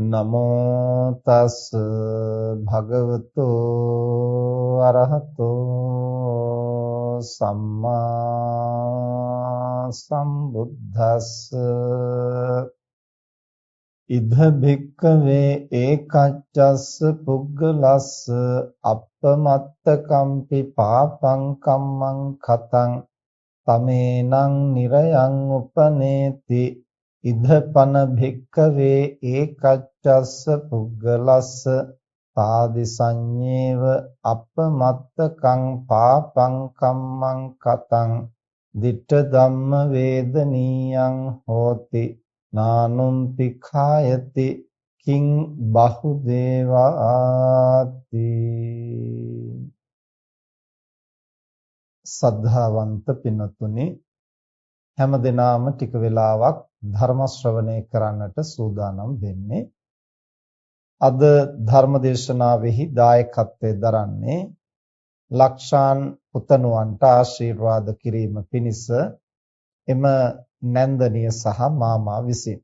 නමෝ තස් භගවතු අරහතෝ සම්මා සම්බුද්දස්ස. ඉද භික්කවේ ඒකච්චස්ස පුග්ගලස්ස අප්පමත්තකම්පි පාපං කම්මං කතං තමේනං නිරයං උපනේති. ඉදපන භික්කවේ ඒකච්චස්ස පුග්ගලස්ස පාදි සංඤේව අපමත්තකං පාපං කම්මං කතං ditta ධම්ම වේදනීයං හෝති නානුම්පි khායති කිං බහුදේවාති සද්ධාවන්ත පිනතුනි හැම දිනාම ටික වෙලාවක් ධර්ම ශ්‍රවණය කරන්නට සූදානම් වෙන්නේ අද ධර්ම දේශනාවෙහි දායකත්වයෙන් දරන්නේ ලක්ෂාන් පුතණුවන්ට ආශිර්වාද කිරීම පිණිස එම නැන්දනිය සහ මාමා විසින්.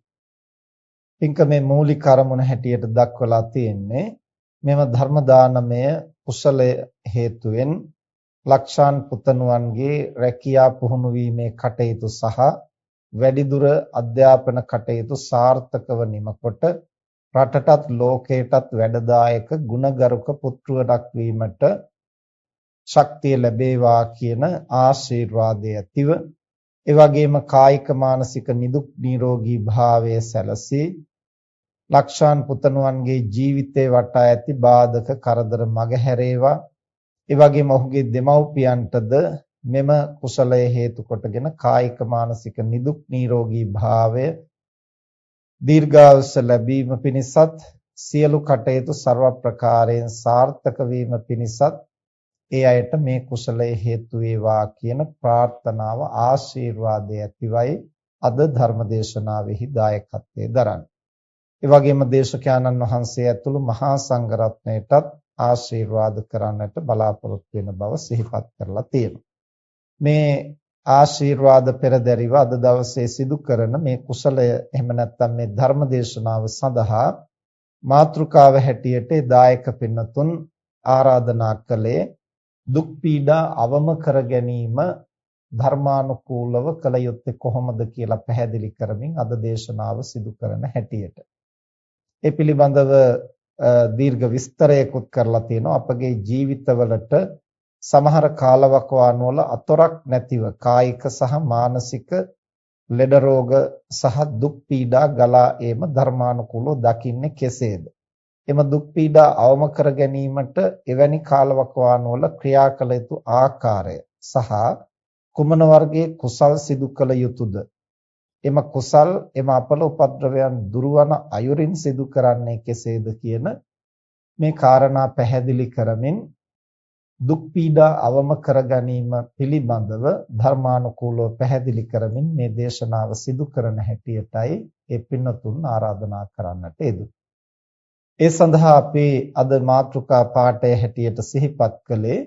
පින්කමේ මූලික අරමුණ හැටියට දක්වලා තියෙන්නේ මෙම ධර්ම දානමය කුසලය හේතුවෙන් ලක්ෂාන් පුතණුවන්ගේ රැකියා පුහුණු වීමේ කටයුතු සහ වැඩිදුර අධ්‍යාපන කටයුතු සාර්ථකව නිමකොට රටටත් ලෝකයටත් වැඩදායක ගුණගරුක පුත්‍රයෙක් වීමට ශක්තිය ලැබේවා කියන ආශිර්වාදය ඇතිව ඒ වගේම කායික මානසික නිදුක් නිරෝගී භාවය සැලසී ලක්ෂාන් පුතණුවන්ගේ ජීවිතේ වටා ඇති බාධක කරදර මගහැරේවා. ඒ වගේම ඔහුගේ දෙමව්පියන්ටද මෙම කුසලය හේතු කොටගෙන කායික මානසික නිදුක් නිරෝගී භාවය දීර්ඝායුෂ ලැබීම පිණිසත් සියලු කටයුතු ਸਰව ප්‍රකාරයෙන් සාර්ථක වීම පිණිසත් ඒ අයට මේ කුසලය හේතු වේවා කියන ප්‍රාර්ථනාව ආශිර්වාදය ඇතිවයි අද ධර්මදේශනාවෙහි දායකත්වයේ දරන්නේ. ඒ වගේම දේශකයන්න් වහන්සේ ඇතුළු මහා සංඝරත්නයටත් ආශිර්වාද කරන්නට බලාපොරොත්තු වෙන බව සිහිපත් කරලා තියෙනවා. මේ ආශිර්වාද පෙරදැරිව අද දවසේ සිදු කරන මේ කුසලය එහෙම නැත්නම් මේ ධර්ම දේශනාව සඳහා මාතෘකාව හැටියට දායක පින්නතුන් ආරාධනා කළේ දුක් පීඩා අවම කර ගැනීම ධර්මානුකූලව කළ යුත්තේ කොහොමද කියලා පැහැදිලි කරමින් අද දේශනාව සිදු කරන හැටියට. ඒ පිළිබඳව දීර්ඝ විස්තරයකුත් කරලා තියෙනවා අපගේ ජීවිතවලට සමහර කාලවකවාන වල අතොරක් නැතිව කායික සහ මානසික ලෙඩ රෝග සහ දුක් පීඩා ගලා ඒම ධර්මානුකූලව දකින්නේ කෙසේද? එම දුක් පීඩා අවම කර ගැනීමට එවැනි කාලවකවාන වල ක්‍රියා කළ යුතු ආකාරය සහ කුමන වර්ගයේ කුසල් සිදු කළ යුතුද? එම කුසල් එම අපල උපද්‍රවයන් දුරවන අයුරින් සිදු කරන්නේ කෙසේද කියන මේ කාරණා පැහැදිලි කරමින් දුක් පීඩා අවම කර ගැනීම පිළිබඳව ධර්මානුකූලව පැහැදිලි කරමින් මේ දේශනාව සිදු කරන හැටියටයි ඒ පින්නතුන් ආරාධනා කරන්නට යෙදුනේ. ඒ සඳහා අපි අද මාතෘකා පාඩය හැටියට සිහිපත් කළේ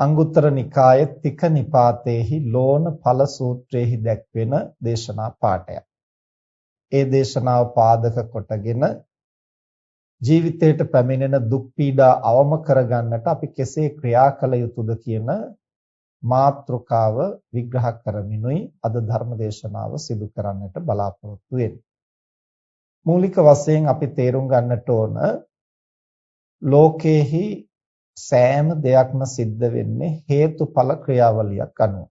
අංගුත්තර නිකායේ තික නිපාතේහි ලෝණ ඵල සූත්‍රයේහි දැක්වෙන දේශනා පාඩයක්. ඒ දේශනාව පාදක කොටගෙන ජීවිතයට පැමිණෙන දුක් පීඩා අවම කරගන්නට අපි කෙසේ ක්‍රියා කළ යුතුද කියන මාතෘකාව විග්‍රහ කරමිනුයි අද ධර්ම දේශනාව සිදු කරන්නට බලාපොරොත්තු වෙන්නේ. මූලික වශයෙන් අපි තේරුම් ගන්නට ඕන ලෝකේහි සෑම දෙයක්ම සිද්ධ වෙන්නේ හේතුඵල ක්‍රියාවලියක් අනුව.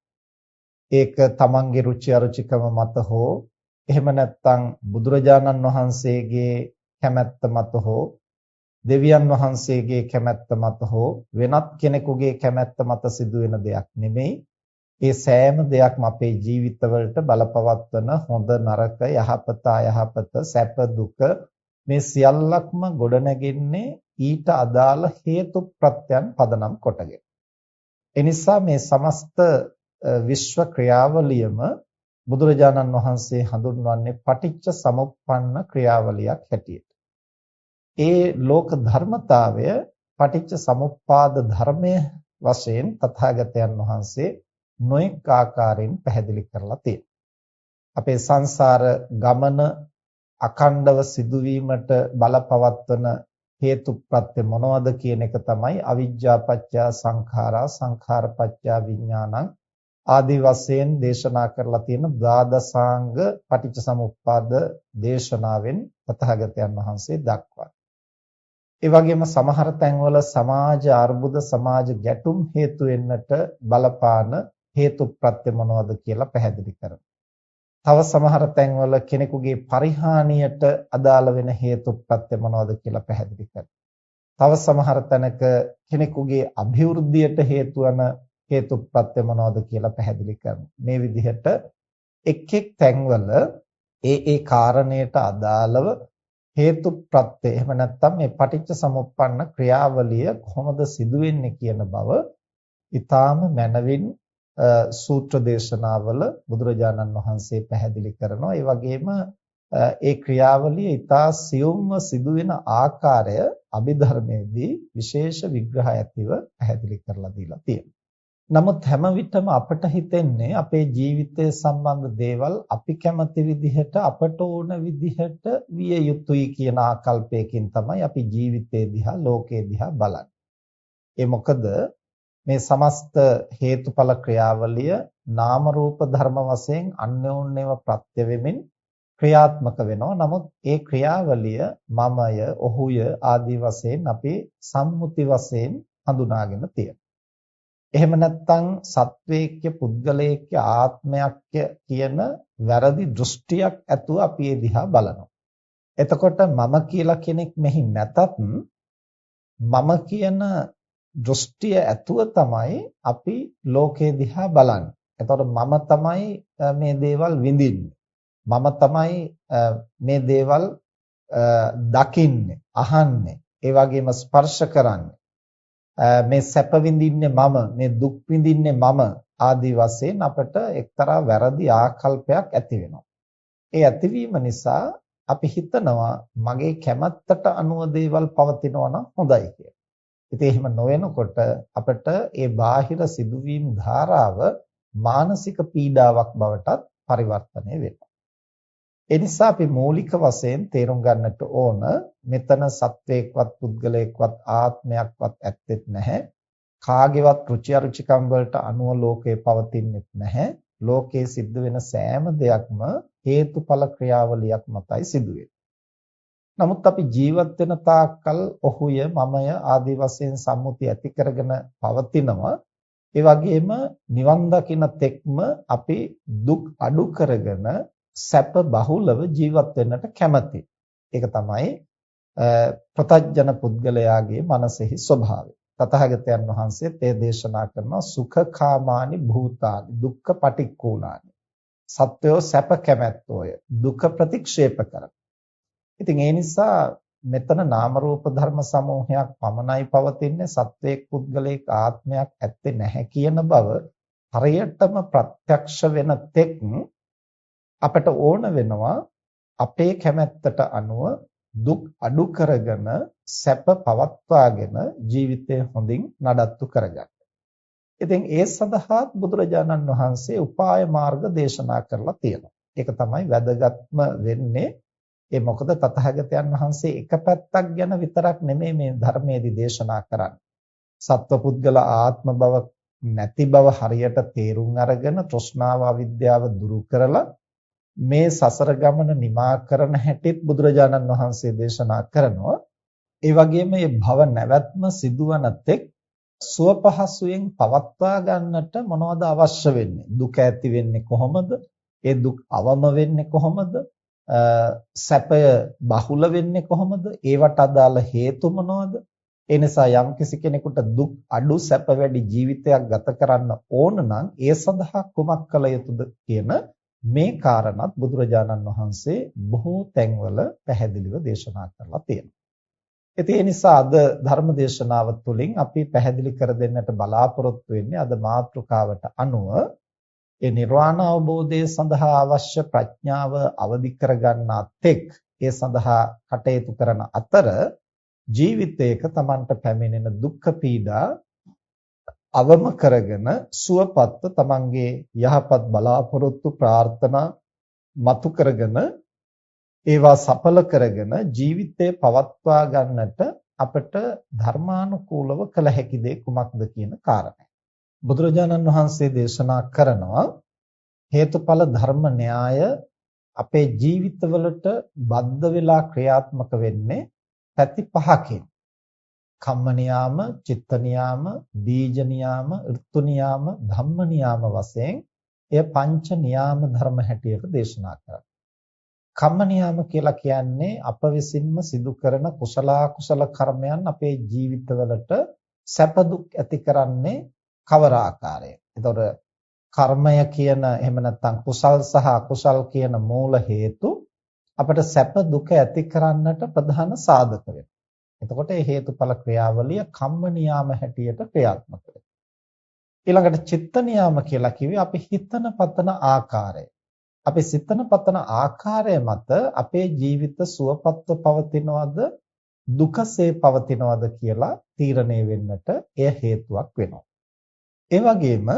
ඒක තමන්ගේ රුචි අරුචිකම මත හෝ එහෙම නැත්නම් බුදුරජාණන් වහන්සේගේ කැමැත්ත මත හෝ දෙවියන් වහන්සේගේ කැමැත්ත මත හෝ වෙනත් කෙනෙකුගේ කැමැත්ත මත සිදුවෙන දෙයක් නෙමෙයි. ඒ සෑම දෙයක්ම අපේ ජීවිතවලට බලපවත්වන හොඳ නරක යහපත අයහපත සැප දුක මේ සියල්ලක්ම ගොඩනැගෙන්නේ ඊට අදාළ හේතු ප්‍රත්‍යයන් පදනම් කොටගෙන. එනිසා මේ සමස්ත විශ්ව ක්‍රියාවලියම බුදුරජාණන් වහන්සේ හඳුන්වන්නේ පටිච්ච සමුප්පන්න ක්‍රියාවලියක් හැටියට. ඒ ලෝක ධර්මතාවය පටිච්ච සමුප්පාද ධර්මය වශයෙන් තථාගතයන් වහන්සේ නොඑක ආකාරයෙන් පැහැදිලි කරලා තියෙනවා. අපේ සංසාර ගමන අකණ්ඩව සිදුවීමට බලපවත්වන හේතු ප්‍රත්‍ය මොනවද කියන එක තමයි අවිජ්ජා පත්‍ය සංඛාරා සංඛාර පත්‍ය විඥානං ආදී වශයෙන් දේශනා කරලා තියෙන ද්වාදසාංග පටිච්චසමුප්පාද දේශනාවෙන් තථාගතයන් වහන්සේ දක්වනවා. ඒ වගේම සමහර තැන්වල සමාජ අර්බුද සමාජ ගැටුම් හේතු වෙන්නට බලපාන හේතු ප්‍රත්‍ය මොනවද කියලා පැහැදිලි කරනවා. තව සමහර තැන්වල කෙනෙකුගේ පරිහානියට අදාළ වෙන හේතු ප්‍රත්‍ය මොනවද කියලා පැහැදිලි කරනවා. තව සමහර තැනක කෙනෙකුගේ અભිවෘද්ධියට හේතු වන හේතු ප්‍රත්‍ය මොනවද කියලා පැහැදිලි කරනවා. මේ විදිහට එක් එක් තැන්වල ඒ ඒ කාරණයට අදාළව හේතු ප්‍රත්‍ය එහෙම නැත්නම් මේ පටිච්ච සමුප්පන්න ක්‍රියාවලිය කොහොමද සිදුවෙන්නේ කියන බව ඊටාම මනවින් සූත්‍ර දේශනාවල බුදුරජාණන් වහන්සේ පැහැදිලි කරනවා. ඒ වගේම ඒ ක්‍රියාවලිය ඊටා සියුම්ව සිදුවෙන ආකාරය අභිධර්මයේදී විශේෂ විග්‍රහ ඇතිව පැහැදිලි කරලා දීලා තියෙනවා. නමුත් හැම විටම අපට හිතෙන්නේ අපේ ජීවිතය සම්බන්ධ දේවල් අපි කැමති විදිහට අපට ඕන විදිහට විය යුතුයි කියන ආකල්පයකින් තමයි අපි ජීවිතේ දිහා ලෝකේ දිහා බලන්නේ. ඒ මොකද මේ සමස්ත හේතුඵල ක්‍රියාවලිය නාම රූප ධර්ම වශයෙන් අන්‍යෝන්‍යව ප්‍රත්‍ය වෙමින් ක්‍රියාත්මක වෙනවා. නමුත් ඒ ක්‍රියාවලිය මමය, ඔහුය ආදී වශයෙන් අපි සම්මුති වශයෙන් හඳුනාගෙන තියෙනවා. එහෙම නැත්නම් සත්වේක්‍ය පුද්ගලයේක්‍ය ආත්මයක්ය කියන වැරදි දෘෂ්ටියක් ඇතුව අපි ඒ දිහා බලනවා. එතකොට මම කියලා කෙනෙක් මෙහි නැතත් මම කියන දෘෂ්ටිය ඇතුව තමයි අපි ලෝකේ දිහා බලන්නේ. එතකොට මම තමයි මේ දේවල් විඳින්නේ. මම තමයි මේ දේවල් දකින්නේ, අහන්නේ, ඒ වගේම ස්පර්ශ කරන්නේ. මේ සැප විඳින්නේ මම මේ දුක් විඳින්නේ මම ආදී වශයෙන් අපට එක්තරා වැරදි ආකල්පයක් ඇති වෙනවා. ඒ ඇතිවීම නිසා අපි හිතනවා මගේ කැමැත්තට අනුව දේවල් පවතිනවා නම් හොඳයි කියලා. ඉතින් එහෙම නොවෙනකොට අපිට ඒ බාහිර සිදුවීම් ධාරාව මානසික පීඩාවක් බවටත් පරිවර්තනය වෙනවා. ඒ නිසා අපි මූලික වශයෙන් තේරුම් ගන්නට ඕන මෙතන සත්වයක්වත් පුද්ගලයෙක්වත් ආත්මයක්වත් ඇත්තෙත් නැහැ. කාගේවත් රුචි අරුචිකම් වලට අනුව ලෝකේ පවතින්නෙත් නැහැ. ලෝකේ සිද්ධ වෙන සෑම දෙයක්ම හේතුඵල ක්‍රියාවලියක් මතයි සිදුවේ. නමුත් අපි ජීවත් වෙන තාක්කල් ඔහුය මමය ආදී වශයෙන් සම්මුති ඇති කරගෙන පවතිනවා. ඒ වගේම නිවන් දකින තෙක්ම අපි දුක් අඩු කරගෙන සැප බහුලව ජීවත් වෙන්නට කැමති. ඒක තමයි ප්‍රතජන පුද්ගලයාගේ මනසෙහි ස්වභාවය. තථාගතයන් වහන්සේත් ඒ දේශනා කරනවා සුඛකාමානි භූතානි දුක්ඛ පටික්කුලානි. සත්වෝ සැප කැමැත්තෝය දුක ප්‍රතික්ෂේප කරන. ඉතින් ඒ නිසා මෙතන නාම රූප ධර්ම සමූහයක් පමණයි පවතින්නේ සත්වයක් පුද්ගලයක ආත්මයක් ඇත්තේ නැහැ කියන බව හරියටම ප්‍රත්‍යක්ෂ වෙන තෙක් අපට ඕන වෙනවා අපේ කැමැත්තට අනුව දුක් අඩු කරගෙන සැප පවත්වාගෙන ජීවිතය හොඳින් නඩත්තු කරගන්න. ඉතින් ඒ සඳහා බුදුරජාණන් වහන්සේ උපාය මාර්ග දේශනා කරලා තියෙනවා. ඒක තමයි වැදගත්ම වෙන්නේ. ඒ මොකද තථාගතයන් වහන්සේ එක පැත්තක් ගැන විතරක් නෙමෙයි මේ ධර්මයේදී දේශනා කරන්නේ. සත්වපුද්ගල ආත්ම බව නැති බව හරියට තේරුම් අරගෙන තෘෂ්ණාව අවිද්‍යාව දුරු කරලා මේ සසර ගමන නිමා කරන හැටිත් බුදුරජාණන් වහන්සේ දේශනා කරනවා. ඒ වගේම මේ භව නැවැත්ම සිදුවන තෙක් සුව පහසුවෙන් පවත්වා ගන්නට මොනවද අවශ්‍ය වෙන්නේ? දුක ඇති වෙන්නේ කොහොමද? ඒ දුක් අවම වෙන්නේ කොහොමද? සැපය බහුල වෙන්නේ කොහොමද? ඒවට අදාළ හේතු මොනවද? ඒ නිසා යම්කිසි කෙනෙකුට දුක් අඩු සැප වැඩි ජීවිතයක් ගත කරන්න ඕන නම් ඒ සඳහා කුමක් කළ යුතුද කියන මේ කාරණත් බුදුරජාණන් වහන්සේ බොහෝ තැන්වල පැහැදිලිව දේශනා කරලා තියෙනවා. ඉතින් ඒ නිසා අද ධර්ම දේශනාව තුළින් අපි පැහැදිලි කර දෙන්නට බලාපොරොත්තු වෙන්නේ අද මාතෘකාවට අනුව ඒ නිර්වාණ අවබෝධය සඳහා අවශ්‍ය ප්‍රඥාව අවදි කරගන්නා තෙක් ඒ සඳහා කටයුතු කරන අතර ජීවිතයක Tamanට පැමිණෙන දුක්ඛ පීඩා අවම කරගෙන සුවපත්ව Tamanගේ යහපත් බලාපොරොත්තු ප්‍රාර්ථනා මතු කරගෙන ඒවා සඵල කරගෙන ජීවිතය පවත්වා ගන්නට අපට ධර්මානුකූලව කළ හැකි දේ කුමක්ද කියන කාරණය. බුදුරජාණන් වහන්සේ දේශනා කරනවා හේතුඵල ධර්ම න්‍යාය අපේ ජීවිතවලට බද්ධ වෙලා ක්‍රියාත්මක වෙන්නේ පැති පහකින්. කම්ම නියාම, චිත්ත නියාම, බීජ නියාම, ඍතු නියාම, ධම්ම නියාම වශයෙන් එය පංච නියාම ධර්ම හැටියට දේශනා කරනවා. කම්ම නියාම කියලා කියන්නේ අප විසින්ම සිදු කරන කුසල කුසල කර්මයන් අපේ ජීවිතවලට සැප දුක් ඇති කරන්නේ කවර ආකාරයෙන්. එතකොට කර්මය කියන එහෙම නැත්නම් කුසල් සහ අකුසල් කියන මූල හේතු අපට සැප දුක ඇති කරන්නට ප්‍රධාන සාධක වෙනවා. එතකොට මේ හේතුඵල ක්‍රියාවලිය කම්ම නියාම හැටියට ක්‍රියාත්මක වෙනවා. ඊළඟට චිත්ත නියාම කියලා කිව්වේ අපි හිතන පතන ආකාරය. අපි සිතන පතන ආකාරය මත අපේ ජීවිත සුවපත්ව පවතිනවද දුකසේ පවතිනවද කියලා තීරණය වෙන්නට එය හේතුවක් වෙනවා. ඒ වගේම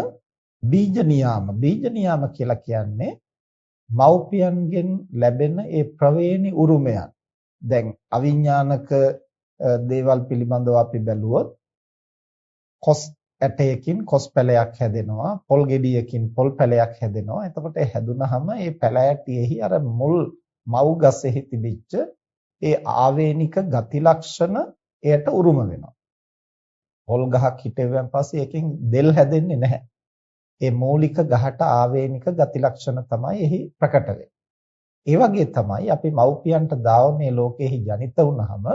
බීජ නියාම බීජ නියාම කියලා කියන්නේ මව්පියන්ගෙන් ලැබෙන ඒ ප්‍රවේණි උරුමයන්. දැන් අවිඥානික දේවල් පිළිබඳව අපි බැලුවොත් කොස් ඇටයකින් කොස් පැලයක් හැදෙනවා පොල් ගෙඩියකින් පොල් පැලයක් හැදෙනවා එතකොට ඒ හැදුනහම ඒ පැල ඇටියෙහි අර මුල් මව් ගසෙහි තිබිච්ච ඒ ආවේනික ගති ලක්ෂණ එයට උරුම වෙනවා පොල් ගහක් හිටෙවන් පස්සේ ඒකෙන් දෙල් හැදෙන්නේ නැහැ. ඒ මූලික ගහට ආවේනික ගති ලක්ෂණ තමයි එහි ප්‍රකට වෙන්නේ. ඒ වගේ තමයි අපි මව්පියන්ට දාව මේ ලෝකෙහි ජනිත වුනහම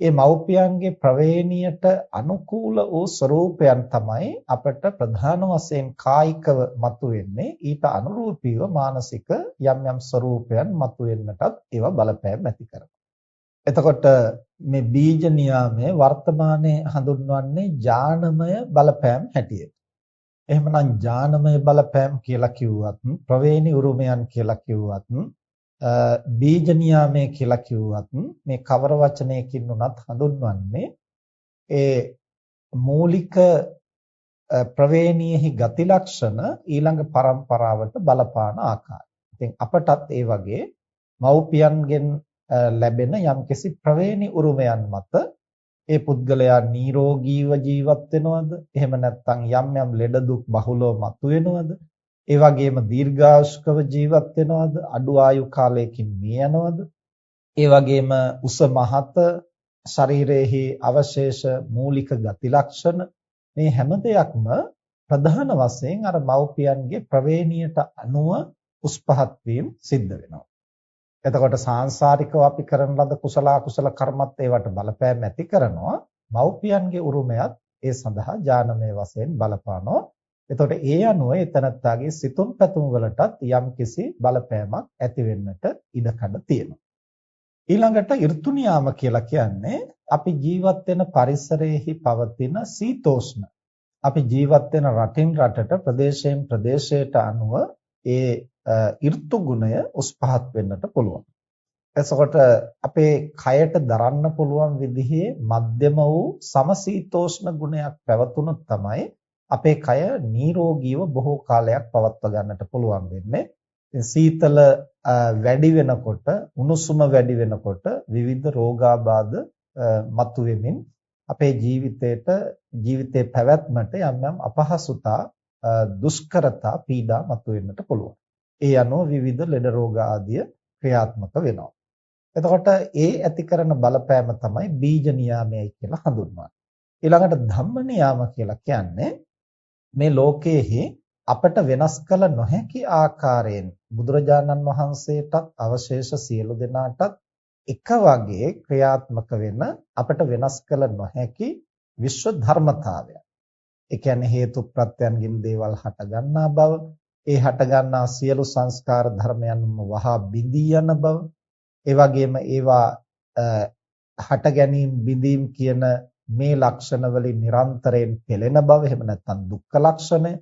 ඒ මව්පියන්ගේ ප්‍රවේණියට අනුකූල වූ ස්වરૂපයන් තමයි අපට ප්‍රධාන වශයෙන් කායිකව මතුවෙන්නේ ඊට අනුරූපීව මානසික යම් යම් ස්වરૂපයන් මතුවෙන්නටත් ඒවා බලපෑම් ඇති කරනවා. එතකොට මේ බීජ නියාමය වර්තමානයේ හඳුන්වන්නේ ඥානමය බලපෑම් හැටියට. එහෙමනම් ඥානමය බලපෑම් කියලා කිව්වත් ප්‍රවේණි උරුමයන් කියලා කිව්වත් බීජ නියාමය කියලා කිව්වත් මේ කවර වචනයකින් උනත් හඳුන්වන්නේ ඒ මූලික ප්‍රවේණියෙහි ගති ලක්ෂණ ඊළඟ પરම්පරාවට බලපාන ආකාරය. ඉතින් අපටත් ඒ වගේ මව්පියන්ගෙන් ලැබෙන යම්කිසි ප්‍රවේණි උරුමයන් මත ඒ පුද්ගලයා නිරෝගීව ජීවත් වෙනවද එහෙම නැත්නම් යම් යම් ලෙඩ දුක් බහුලව මතුවෙනවද ඒ වගේම දීර්ඝායුෂ්කව ජීවත් වෙනවද අඩු ආයු කාලයකින් මිය යනවද ඒ වගේම උස මහත ශරීරයේහි අවශේෂ මූලික ගති ලක්ෂණ මේ හැම දෙයක්ම ප්‍රධාන වශයෙන් අර මව්පියන්ගේ ප්‍රවේණියට අනුව උස් පහත් වීම සිද්ධ වෙනවා එතකොට සාංශාරිකව අපි කරන ලද කුසල අකුසල කර්මත් ඒවට බලපෑම් ඇති කරනවා. මව්පියන්ගේ උරුමයත් ඒ සඳහා ඥානමය වශයෙන් බලපානවා. එතකොට ඒ අනුව එතනත්තාගේ සිතුම් පැතුම් වලටත් යම්කිසි බලපෑමක් ඇති වෙන්නට ඉඩකඩ තියෙනවා. ඊළඟට ඍතු නියාම කියලා කියන්නේ අපි ජීවත් වෙන පරිසරයේහි පවතින සීතෝෂ්ණ. අපි ජීවත් වෙන රටින් රටට ප්‍රදේශයෙන් ප්‍රදේශයට අනුව ඒ ඍතු ගුණය උස් පහත් වෙන්නට පුළුවන්. එසකොට අපේ කයට දරන්න පුළුවන් විදිහේ මධ්‍යම වූ සමසීතෝෂ්ණ ගුණයක් පැවතුනොත් තමයි අපේ කය නිරෝගීව බොහෝ කාලයක් පවත්වා ගන්නට පුළුවන් වෙන්නේ. සීතල වැඩි වෙනකොට උණුසුම වැඩි වෙනකොට විවිධ රෝගාබාධ මතුවෙමින් අපේ ජීවිතේට ජීවිතේ පැවැත්මට යම් යම් අපහසුතා දුෂ්කරතා පීඩා මතුවෙන්නට පුළුවන්. ඒ අනුව විවිධ ලෙඩ රෝග ආදිය ක්‍රියාත්මක වෙනවා. එතකොට ඒ ඇති කරන බලපෑම තමයි බීජ නියාමයයි කියලා හඳුන්වන්නේ. ඊළඟට ධම්ම නියාම කියලා කියන්නේ මේ ලෝකයේහි අපට වෙනස් කළ නොහැකි ආකාරයෙන් බුදුරජාණන් වහන්සේටත් අවශේෂ සියලු දෙනාටත් එක වගේ ක්‍රියාත්මක වෙන අපට වෙනස් කළ නොහැකි විශ්ව ධර්මතාවය. ඒ කියන්නේ හේතු ප්‍රත්‍යයන්ගින් දේවල් හටගන්නා බව, ඒ හටගන්නා සියලු සංස්කාර ධර්මයන්ම වහා බිඳී යන බව, ඒ වගේම ඒවා හට ගැනීම බිඳීම් කියන මේ ලක්ෂණ වලින් නිරන්තරයෙන් පෙළෙන බව එහෙම නැත්නම් දුක්ඛ ලක්ෂණය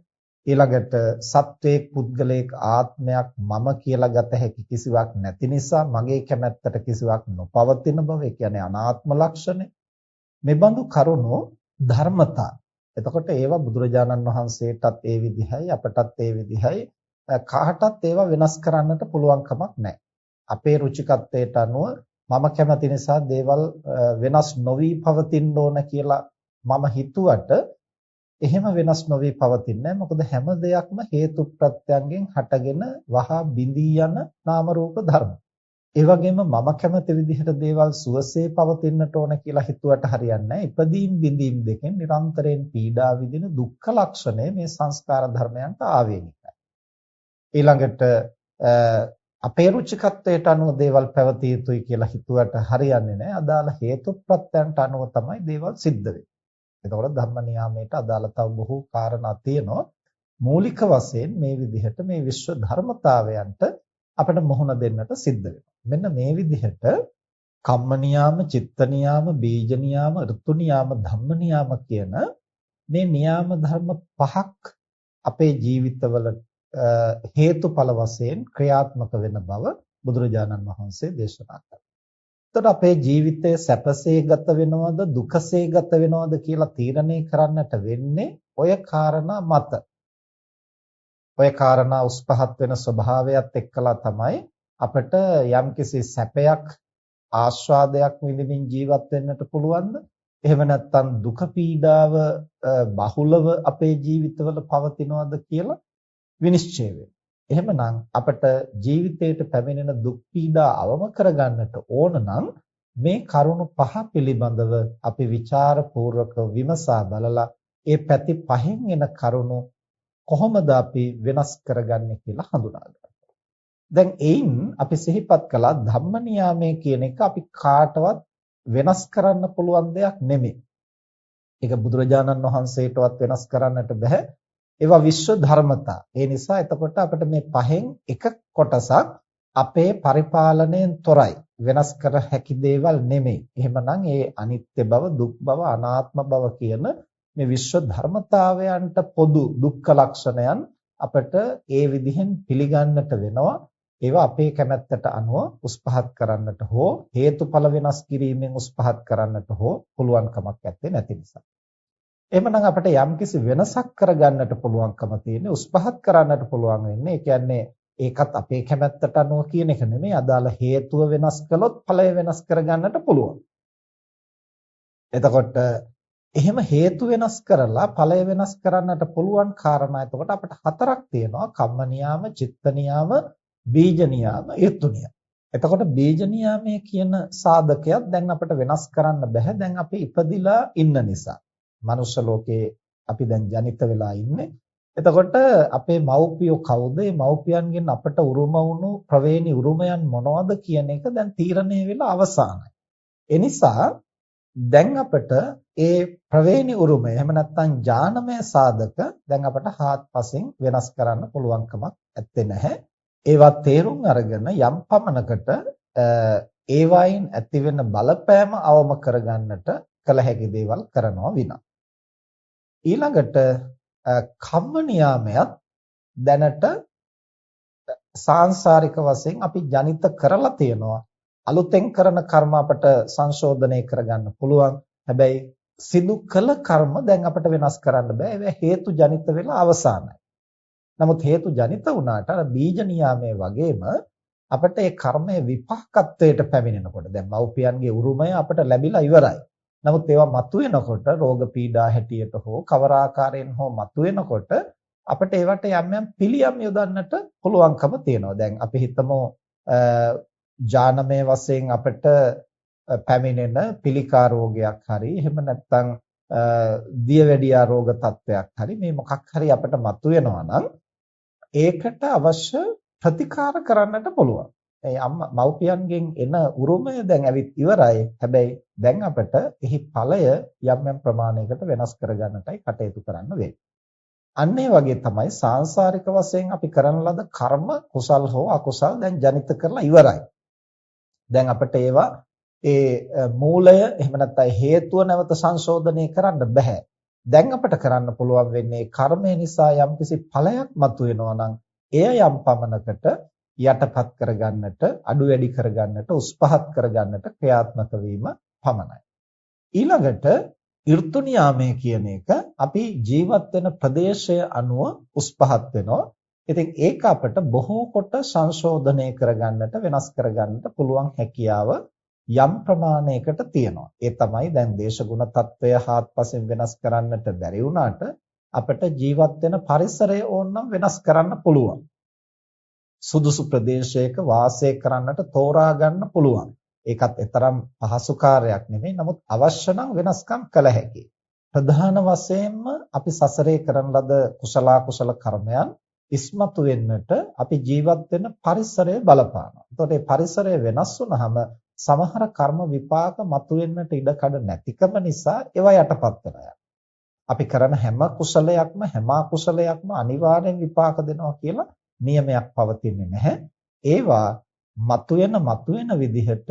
ඊළඟට සත්වයේ පුද්ගලයක ආත්මයක් මම කියලා ගත හැකි කිසිවක් නැති නිසා මගේ කැමැත්තට කිසිවක් නොපවතින බව ඒ කියන්නේ අනාත්ම ලක්ෂණය මෙබඳු කරුණු ධර්මතා. එතකොට ඒවා බුදුරජාණන් වහන්සේටත් ඒ විදිහයි අපටත් ඒ විදිහයි. කාටත් ඒවා වෙනස් කරන්නට පුළුවන් කමක් නැහැ. අපේ රුචිකත්වයට අනුව මම කැමති නිසා දේවල් වෙනස් නොවි පවතින්න ඕන කියලා මම හිතුවට එහෙම වෙනස් නොවි පවතින්නේ මොකද හැම දෙයක්ම හේතු ප්‍රත්‍යයෙන් හටගෙන වහා බිඳී යන නාම රූප ධර්ම. ඒ වගේම මම කැමති විදිහට දේවල් සුවසේ පවතින්නට ඕන කියලා හිතුවට හරියන්නේ නැහැ. ඉපදීම් බිඳීම් දෙකෙන් නිරන්තරයෙන් පීඩා විඳින දුක්ඛ ලක්ෂණය මේ සංස්කාර ධර්මයන්ට ආවේනිකයි. ඊළඟට අපේ රුචිකත්වයට අනුව දේවල් පැවතිය යුතුයි කියලා හිතුවට හරියන්නේ නැහැ. අදාළ හේතු ප්‍රත්‍යයන්ට අනුව තමයි දේවල් සිද්ධ වෙන්නේ. එතකොට ධම්ම නියාමයට අදාළ තව බොහෝ කාරණා තියෙනවා. මූලික වශයෙන් මේ විදිහට මේ විශ්ව ධර්මතාවයන්ට අපිට මුහුණ දෙන්නට සිද්ධ මෙන්න මේ විදිහට කම්ම නියාම, චිත්ත නියාම, බීජ නියාම, ඍතු නියාම, ධම්ම නියාම කියන මේ නියාම ධර්ම පහක් අපේ ජීවිතවල හේතුඵල වශයෙන් ක්‍රියාත්මක වෙන බව බුදුරජාණන් වහන්සේ දේශනා කළා. එතකොට අපේ ජීවිතය සැපසේ ගත වෙනවද දුකසේ ගත වෙනවද කියලා තීරණය කරන්නට වෙන්නේ ඔය කාරණා මත. ඔය කාරණා උස් පහත් වෙන ස්වභාවයත් එක්කලා තමයි අපිට යම්කිසි සැපයක් ආස්වාදයක් විඳින්මින් ජීවත් වෙන්නට පුළුවන්ද? එහෙම නැත්නම් දුක පීඩාව බහුලව අපේ ජීවිතවල පවතිනවද කියලා විනිශ්චය වෙනවා. එහෙමනම් අපට ජීවිතයට පැමිණෙන දුක් පීඩා අවම කරගන්නට ඕන නම් මේ කරුණු පහ පිළිබඳව අපි ਵਿਚාරපූර්වක විමසා බලලා ඒ පැති පහෙන් එන කරුණු කොහොමද අපි වෙනස් කරගන්නේ කියලා හඳුනා දැන් එයින් අපි සිහිපත් කළා ධම්ම නියාමයේ කියන එක අපි කාටවත් වෙනස් කරන්න පුළුවන් දෙයක් නෙමෙයි. ඒක බුදුරජාණන් වහන්සේටවත් වෙනස් කරන්නට බෑ. ඒවා විශ්ව ධර්මතා. ඒ නිසා එතකොට අපිට මේ පහෙන් එක කොටසක් අපේ පරිපාලනයෙන් තොරයි. වෙනස් කර හැකි දේවල් නෙමෙයි. එහෙමනම් ඒ අනිත්‍ය බව, දුක් බව, අනාත්ම බව කියන මේ විශ්ව ධර්මතාවයන්ට පොදු දුක්ඛ ලක්ෂණයන් අපිට ඒ විදිහෙන් පිළිගන්නට වෙනවා. ඒවා අපේ කැමැත්තට අනුව උස්පහත් කරන්නට හෝ හේතුඵල වෙනස් කිරීමෙන් උස්පහත් කරන්නට හෝ පුළුවන් කමක් නැත්තේ නිසා. එහෙමනම් අපිට යම්කිසි වෙනසක් කරගන්නට පුළුවන්කම තියෙන්නේ උස්පහත් කරන්නට පුළුවන් වෙන්නේ. ඒ කියන්නේ ඒකත් අපේ කැමැත්තට අනුව කියන එක නෙමෙයි. අදාළ හේතුව වෙනස් කළොත් ඵලය වෙනස් කරගන්නට පුළුවන්. එතකොට එහෙම හේතු වෙනස් කරලා ඵලය වෙනස් කරන්නට පුළුවන් කාරණා එතකොට අපිට හතරක් තියෙනවා. කම්ම නියාම, චිත්ත නියාම, බීජ නියාම, ඍතු නියාම. එතකොට බීජ නියාමයේ කියන සාධකයක් දැන් අපිට වෙනස් කරන්න බෑ. දැන් අපි ඉපදිලා ඉන්න නිසා. මනුෂ්‍ය ලෝකේ අපි දැන් ජනිත වෙලා ඉන්නේ. එතකොට අපේ මව්පියෝ කවුද? මේ මව්පියන්ගෙන් අපට උරුම වුණු ප්‍රවේණි උරුමයන් මොනවද කියන එක දැන් තීරණය වෙලා අවසానයි. ඒ නිසා දැන් අපට ඒ ප්‍රවේණි උරුමය එහෙම නැත්නම් ඥානමය සාධක දැන් අපට හාත්පසින් වෙනස් කරන්න පුළුවන් කමක් නැත්තේ නැහැ. ඒවා තේරුම් අරගෙන යම් පමණකට ඒ වයින් ඇතිවෙන බලපෑම අවම කරගන්නට කළ හැකි දේවල් කරනවා විනා. ඊළඟට කම්ම නියාමයක් දැනට සාංශාරික වශයෙන් අපි ජනිත කරලා තියෙනවා. අලුතෙන් කරන කර්ම අපට සංශෝධනය කරගන්න පුළුවන්. හැබැයි සිදු කළ කර්ම දැන් අපිට වෙනස් කරන්න බෑ. ඒවා හේතු ජනිත වෙලා අවසానයි. නමුත් හේතු ජනිත වුණාට අර බීජ නියාමයේ වගේම අපිට ඒ කර්මයේ විපාකත්වයට පැමිණෙනකොට දැන් මව්පියන්ගේ උරුමය අපිට ලැබිලා ඉවරයි. නමුත් ඒවා මතුවෙනකොට රෝග පීඩා හැටියට හෝ කවර ආකාරයෙන් හෝ මතුවෙනකොට අපිට ඒවට යම් යම් පිළියම් යොදන්නට පුළුවන්කම තියෙනවා. දැන් අපි හිතමු ජානමය වශයෙන් අපිට පැමිණෙන පිළිකා රෝගයක් හරි එහෙම නැත්නම් දියවැඩියා රෝග තත්වයක් හරි මේ මොකක් හරි අපිට මතුවෙනවා නම් ඒකට අවශ්‍ය ප්‍රතිකාර කරන්නට පුළුවන්. ඒ අම්මා මව්පියන්ගෙන් එන උරුමය දැන් ඇවිත් ඉවරයි. හැබැයි දැන් අපිට එහි ඵලය යම් යම් ප්‍රමාණයකට වෙනස් කරගන්නටයි කටයුතු කරන්න වෙන්නේ. අන්න ඒ වගේ තමයි සාංශාරික වශයෙන් අපි කරන ලද කර්ම කුසල් හෝ අකුසල් දැන් ජනිත කරලා ඉවරයි. දැන් අපිට ඒවා ඒ මූලය එහෙම නැත්නම් හේතුව නැවත සංශෝධනය කරන්න බෑ. දැන් අපිට කරන්න පුළුවන් වෙන්නේ කර්මය නිසා යම්කිසි ඵලයක් මතුවෙනවා නම් එය යම් පමණකට යටපත් කරගන්නට අඩු වැඩි කරගන්නට උස් පහත් කරගන්නට ක්‍රියාත්මක වීම පමණයි. ඊළඟට ඍතු නියාමය කියන එක අපි ජීවත් වෙන ප්‍රදේශය අනුව උස් පහත් වෙනවා. ඉතින් ඒක අපට බොහෝ කොට සංශෝධනය කරගන්නට වෙනස් කරගන්නට පුළුවන් හැකියාව යම් ප්‍රමාණයකට තියෙනවා. ඒ තමයි දැන් දේශගුණ తত্ত্বය හාත්පසින් වෙනස් කරන්නට බැරි වුණාට අපට ජීවත් වෙන පරිසරය ඕනනම් වෙනස් කරන්න පුළුවන්. සුදුසු ප්‍රදේශයක වාසය කරන්නට තෝරා ගන්න පුළුවන්. ඒකත් එතරම් පහසු කාර්යයක් නෙමෙයි. නමුත් අවශ්‍ය නම් වෙනස්කම් කළ හැකියි. ප්‍රධාන වශයෙන්ම අපි සසරේ කරන ලද කුසල කුසල කර්මයන් ඉස්මතු වෙන්නට අපි ජීවත් වෙන පරිසරය බලපානවා. එතකොට මේ පරිසරය වෙනස් වුනහම සමහර කර්ම විපාක මතුවෙන්නට ඉඩ කඩ නැතිකම නිසා ඒවා යටපත් වෙනවා. අපි කරන හැම කුසලයක්ම හැම අකුසලයක්ම අනිවාර්යෙන් විපාක දෙනවා කියලා නියමයක් පවතින්නේ නැහැ. ඒවා මතුවෙන මතුවෙන විදිහට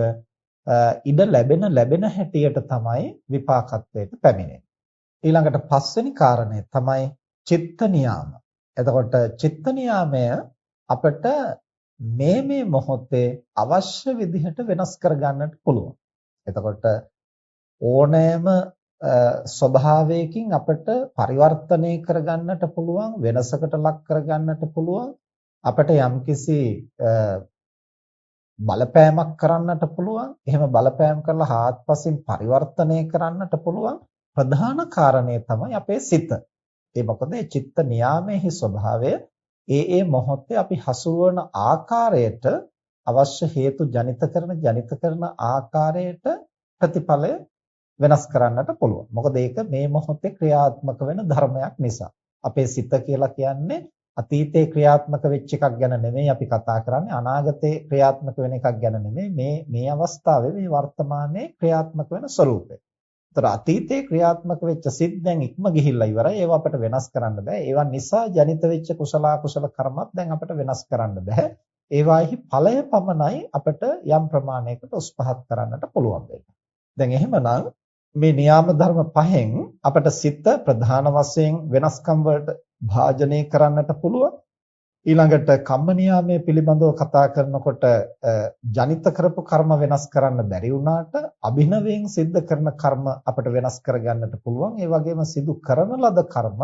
ඉඩ ලැබෙන ලැබෙන හැටියට තමයි විපාකත්වයට පැමිණෙන්නේ. ඊළඟට පස්වෙනි කාරණය තමයි චිත්ත නියාම. එතකොට චිත්ත නියාමය අපිට මේ මේ මොහොතේ අවශ්‍ය විදිහට වෙනස් කරගන්නට පුළුවන්. එතකොට ඕනෑම ස්වභාවයකින් අපිට පරිවර්තනය කරගන්නට පුළුවන් වෙනසකට ලක් කරගන්නට පුළුවන් අපිට යම්කිසි බලපෑමක් කරන්නට පුළුවන් එහෙම බලපෑම් කරලා හාත්පසින් පරිවර්තනය කරන්නට පුළුවන් ප්‍රධාන කාරණය තමයි අපේ සිත. ඒ මොකද චිත්ත නියාමයේ ස්වභාවය ඒ ඒ මොහොතේ අපි හසුරුවන ආකාරයට අවශ්‍ය හේතු ජනිත කරන ජනිත කරන ආකාරයට ප්‍රතිඵලය වෙනස් කරන්නට පුළුවන්. මොකද ඒක මේ මොහොතේ ක්‍රියාත්මක වෙන ධර්මයක් නිසා. අපේ සිත කියලා කියන්නේ අතීතේ ක්‍රියාත්මක වෙච්ච එකක් ගැන නෙමෙයි අපි කතා කරන්නේ අනාගතේ ක්‍රියාත්මක වෙන එකක් ගැන නෙමෙයි මේ මේ අවස්ථාවේ මේ වර්තමානයේ ක්‍රියාත්මක වෙන ස්වરૂපය. ඒතර අතීතේ ක්‍රියාත්මක වෙච්ච සිත් දැන් ඉක්ම ගිහිල්ලා ඉවරයි. ඒව අපිට වෙනස් කරන්න බෑ. ඒවා නිසා ජනිත වෙච්ච කුසල කුසල කර්මත් දැන් අපිට වෙනස් කරන්න බෑ. ඒවාෙහි ඵලය පමණයි අපිට යම් ප්‍රමාණයකට උස් පහත් කරන්නට පුළුවන් වෙන්නේ. දැන් එහෙමනම් මේ න්‍යාම ධර්ම පහෙන් අපිට සිත ප්‍රධාන වශයෙන් වෙනස්කම් වලට භාජනය කරන්නට පුළුවන්. ඊළඟට කම්ම නියාමයේ පිළිබඳව කතා කරනකොට ජනිත කරපු කර්ම වෙනස් කරන්න බැරි වුණාට අභිනවයෙන් සිද්ධ කරන කර්ම අපිට වෙනස් කරගන්නට පුළුවන්. ඒ වගේම සිදු කරන ලද කර්ම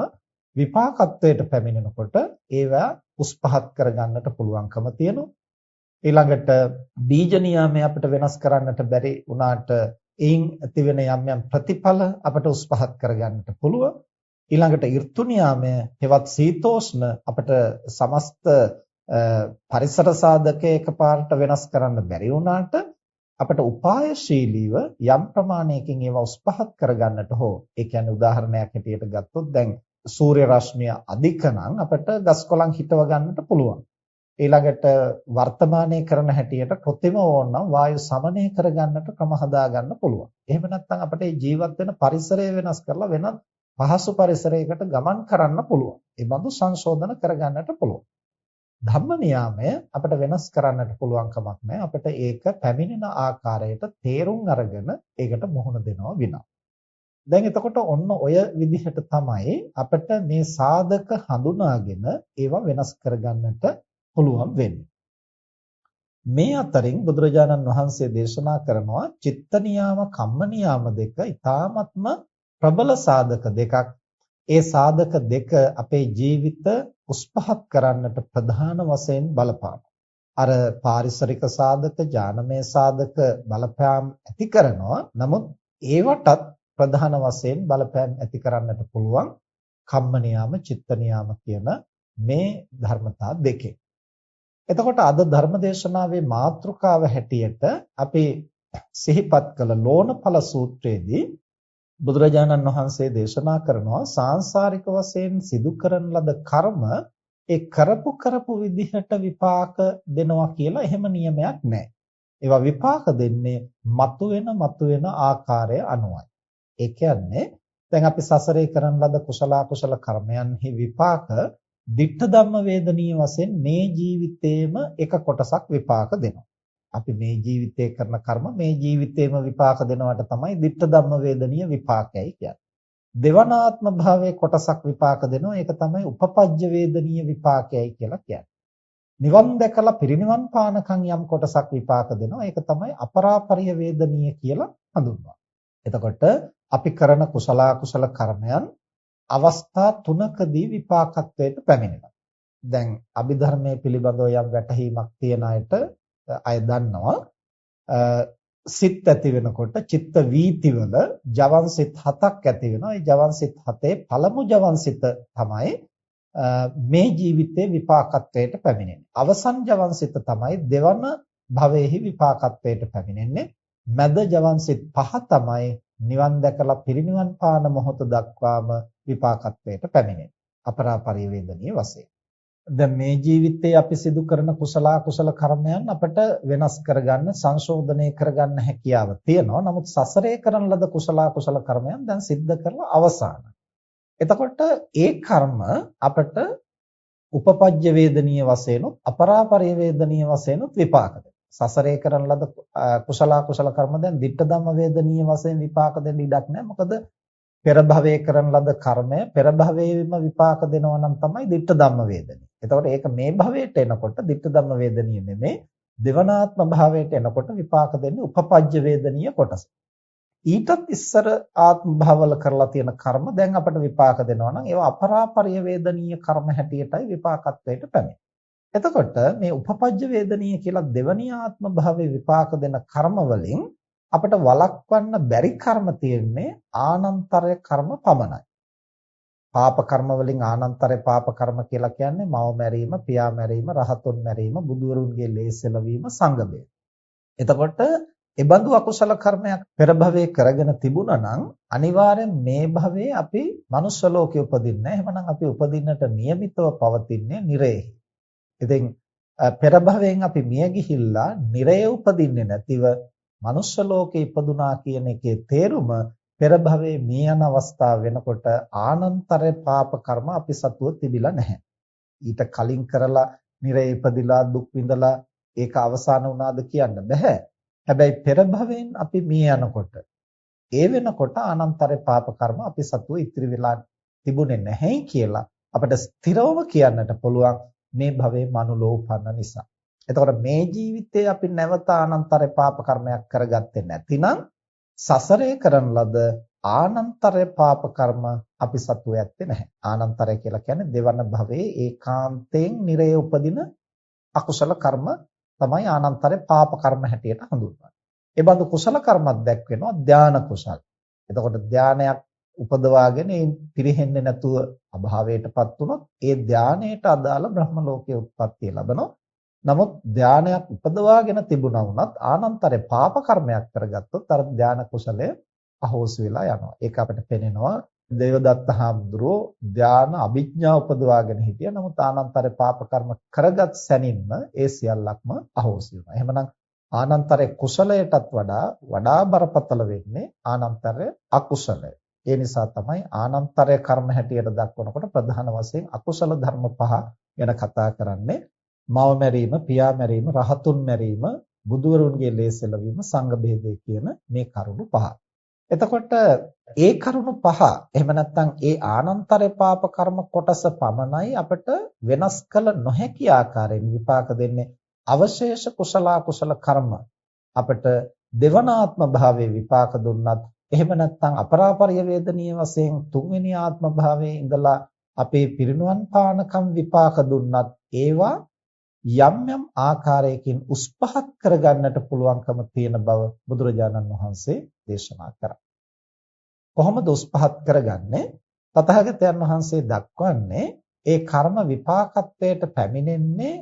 විපාකත්වයට පැමිණෙනකොට ඒවා උස්පහත් කරගන්නට පුළුවන්කම තියෙනවා. ඊළඟට බීජ නියාමය අපිට වෙනස් කරන්නට බැරි වුණාට එයින් ඇතිවෙන යම් යම් ප්‍රතිඵල අපිට උස්පහත් කරගන්නට පුළුවන්. ඊළඟට ඍතු නියාමය හෙවත් සීතෝෂ්ණ අපිට සමස්ත පරිසර සාධක එකපාරට වෙනස් කරන්න බැරි වුණාට අපිට උපායශීලීව යම් ප්‍රමාණයකින් ඒවා උස්පහත් කරගන්නට හෝ ඒ කියන්නේ උදාහරණයක් හැටියට ගත්තොත් දැන් සූර්ය රශ්මිය අධික නම් අපිට ගස් කොළන් හිටව ගන්නට පුළුවන් ඊළඟට වර්තමානයේ කරන හැටියට කෘත්‍රිම ඕනනම් වායු සමනය කරගන්නට ක්‍රම හදා ගන්න පුළුවන්. එහෙම නැත්නම් අපිට ජීවත් වෙන පරිසරය වෙනස් කරලා වෙනත් පහසු පරිසරයකට ගමන් කරන්න පුළුවන්. ඒ බඳු සංශෝධන කරගන්නට පුළුවන්. ධම්ම නියාමය අපිට වෙනස් කරන්නට පුළුවන් කමක් නැහැ. අපිට ඒක පැමිණෙන ආකාරයට තේරුම් අරගෙන ඒකට මුහුණ දෙනවා විනා. දැන් එතකොට ඔන්න ඔය විදිහට තමයි අපිට මේ සාධක හඳුනාගෙන ඒවා වෙනස් කරගන්නට පුළුවන් වෙන්නේ. මේ අතරින් බුදුරජාණන් වහන්සේ දේශනා කරනවා චිත්ත නියාම කම්ම නියාම දෙක ඊ타ත්ම ප්‍රබල සාධක දෙකක් ඒ සාධක දෙක අපේ ජීවිත උස්පහත් කරන්නට ප්‍රධාන වශයෙන් බලපානවා. අර පාරිසරික සාධක, ඥානමය සාධක බලපෑම් ඇති කරනවා. නමුත් ඒවටත් ප්‍රධාන වශයෙන් බලපෑම් ඇති කරන්නට පුළුවන් කම්ම නියාම, චිත්ත නියාම කියන මේ ධර්මතා දෙකේ. එතකොට අද ධර්මදේශනාවේ මාතෘකාව හැටියට අපි සිහිපත් කළ ලෝණඵල සූත්‍රයේදී බුදුරජාණන් වහන්සේ දේශනා කරනවා සාංශාරික වශයෙන් සිදු කරන ලද කර්ම ඒ කරපු කරපු විදිහට විපාක දෙනවා කියලා එහෙම නියමයක් නැහැ. ඒවා විපාක දෙන්නේ මතුවෙන මතුවෙන ආකාරය අනුවයි. ඒ කියන්නේ දැන් අපි සසරේ කරන ලද කුසල කුසල කර්මයන්හි විපාක ditta ධම්ම වේදනීය වශයෙන් මේ ජීවිතේම එක කොටසක් විපාක දෙනවා. අපි මේ ජීවිතේ කරන කර්ම මේ ජීවිතේම විපාක දෙනවට තමයි ditta ධම්ම වේදනීය විපාකයයි කියන්නේ. දෙවනාත්ම භාවයේ කොටසක් විපාක දෙනවා ඒක තමයි උපපජ්ජ වේදනීය විපාකයයි කියලා කියන්නේ. නිවන් දැකලා පිරිනිවන් පානකම් යම් කොටසක් විපාක දෙනවා ඒක තමයි අපරාපරිය වේදනීය කියලා හඳුන්වනවා. එතකොට අපි කරන කුසල කුසල කර්මයන් අවස්ථා තුනකදී විපාකත්වයට පැමිණෙනවා. දැන් අභිධර්මයේ පිළිබඳව යම් වැටහීමක් තියන අයට අය දන්නවා සිත් ඇති වෙනකොට චිත්ත වීතිවල ජවන් සිත් හතක් ඇති වෙනවා. ඒ ජවන් සිත් හතේ පළමු ජවන් සිත තමයි මේ ජීවිතේ විපාකත්වයට පැමිණෙන්නේ. අවසන් ජවන් සිත තමයි දෙවන භවයේහි විපාකත්වයට පැමිණෙන්නේ. මැද ජවන් සිත් පහ තමයි නිවන් දැකලා පිරිනිවන් පාන මොහොත දක්වාම විපාකත්වයට පැමිණෙන්නේ. අපරාපරිවේදනීය වශයෙන්. දැන් මේ ජීවිතයේ අපි සිදු කරන කුසල කුසල කර්මයන් අපට වෙනස් කරගන්න සංශෝධනය කරගන්න හැකියාව තියෙනවා. නමුත් සසරේ කරන ලද කුසල කුසල කර්මයන් දැන් සිද්ධ කරලා අවසానයි. එතකොට ඒ කර්ම අපට උපපජ්‍ය වේදනීය වශයෙන් අපරාපරිය වේදනීය වශයෙන් විපාක සසරේ කරන ලද කුසල කුසල කර්ම දැන් ditta ධම්ම වේදනීය වශයෙන් විපාක දෙන්න ඉඩක් නැහැ. මොකද පෙර භවයේ කරන ලද කර්මය පෙර භවයේම විපාක දෙනවා නම් තමයි ditta ධම්ම වේදනීය. එතකොට ඒක මේ භවයට එනකොට ditta ධම්ම වේදනීය නෙමෙයි දෙවනාත්ම භාවයට එනකොට විපාක දෙන්නේ උපපජ්ජ වේදනීය කොටස. ඊටත් ඉස්සර ආත්ම භවවල කරලා තියෙන කර්ම දැන් අපට විපාක දෙනවා නම් ඒවා අපරාපරිය වේදනීය කර්ම හැටියටයි විපාකත්වයට පැමිණෙන්නේ. එතකොට මේ උපපජ්ජ වේදනීය කියලා දෙවනි ආත්ම භාවයේ විපාක දෙන කර්ම වලින් අපිට වළක්වන්න බැරි කර්ම තියෙන්නේ ආනන්තරය කර්ම පමණයි. පාප කර්ම වලින් ආනන්තරේ පාප කර්ම කියලා කියන්නේ මව මැරීම, පියා මැරීම, රහතුන් මැරීම, බුදුවරුන්ගේ ලේසල වීම සංගමය. එතකොට එබඳු අකුසල කර්මයක් පෙර භවයේ කරගෙන තිබුණා නම් අනිවාර්යෙන් මේ භවයේ අපි manuss ලෝකෙ උපදින්නේ නැහැ. එහෙමනම් අපි උපදින්නට નિયમિતව පවතින්නේ නිරේහි. ඉතින් පෙර භවයෙන් අපි මිය ගිහිල්ලා නිරේ උපදින්නේ නැතිව manuss ලෝකෙ ඉපදුනා කියන එකේ තේරුම පෙර භවයේ මේ යන අවස්ථාව වෙනකොට ආනන්තර පාප කර්ම අපි සතුව තිබිලා නැහැ. ඊට කලින් කරලා නිරේ ඉපදිලා දුක් විඳලා ඒක අවසන් වුණාද කියන්න බෑ. හැබැයි පෙර භවයෙන් අපි මේ යනකොට ඒ වෙනකොට ආනන්තර පාප කර්ම අපි සතුව ඉතිරි වෙලා තිබුණේ නැහැ කියලා අපිට ස්ථිරවම කියන්නට පුළුවන් මේ භවයේ මනුලෝ උපන්න නිසා. එතකොට මේ ජීවිතේ අපි නැවත ආනන්තරේ පාප කර්මයක් කරගත්තේ නැතිනම් සසරේ කරන ලද ආනන්තරේ පාප කර්ම අපි සතුව ඇත්තේ නැහැ. ආනන්තරය කියලා කියන්නේ දෙවන භවයේ ඒකාන්තයෙන් නිරය උපදින අකුසල කර්ම තමයි ආනන්තරේ පාප කර්ම හැටියට හඳුන්වන්නේ. ඒ බඳු කුසල කර්මයක් දැක්වෙනවා ධාන කුසල. එතකොට ධානයක් උපදවාගෙන ඒ පිරෙහෙන්නේ නැතුව අභාවයටපත් වුණොත් ඒ ධානයට අදාළ බ්‍රහ්ම ලෝකයේ උත්පත්තිය ලැබෙනවා. නමුත් ධානයක් උපදවාගෙන තිබුණා වුණත් ආනන්තරේ පාප කර්මයක් කරගත්තොත් අර ධාන කුසලය අහෝසි වෙලා යනවා. ඒක අපිට පේනවා දේවදත්ත හාමුදුරුවෝ ධාන අභිඥා උපදවාගෙන හිටියා. නමුත් ආනන්තරේ පාප කර්ම කරගත් සැනින්ම ඒ සියල්ලක්ම අහෝසි වෙනවා. එහෙමනම් ආනන්තරේ කුසලයටත් වඩා වඩා බරපතල වෙන්නේ ආනන්තරේ අකුසලය. ඒ නිසා තමයි ආනන්තරය කර්ම හැටියට දක්වනකොට ප්‍රධාන වශයෙන් අකුසල ධර්ම පහ ගැන කතා කරන්නේ මව මැරීම, පියා මැරීම, රහතුන් මැරීම, බුදුවරුන්ගේ ලේසලවීම, සංඝ බෙහෙදේ කියන මේ කරුණු පහ. එතකොට ඒ කරුණු පහ එහෙම නැත්නම් ඒ ආනන්තර පාප කර්ම කොටස පමණයි අපිට වෙනස් කළ නොහැකි ආකාරයෙන් විපාක දෙන්නේ අවශේෂ කුසල කුසල කර්ම අපිට දෙවනාත්ම භාවයේ විපාක දුන්නත් එහෙම නැත්නම් අපරාපරිය වේදනීය වශයෙන් තුන්වෙනි ආත්ම භාවයේ ඉඳලා අපේ පිරිනුවන් පානකම් විපාක දුන්නත් ඒවා යම් යම් ආකාරයකින් උස්පහත් කරගන්නට පුළුවන්කම තියෙන බව බුදුරජාණන් වහන්සේ දේශනා කරා. කොහොමද උස්පහත් කරගන්නේ? තථාගතයන් වහන්සේ දක්වන්නේ ඒ කර්ම විපාකත්වයට පැමිණෙන්නේ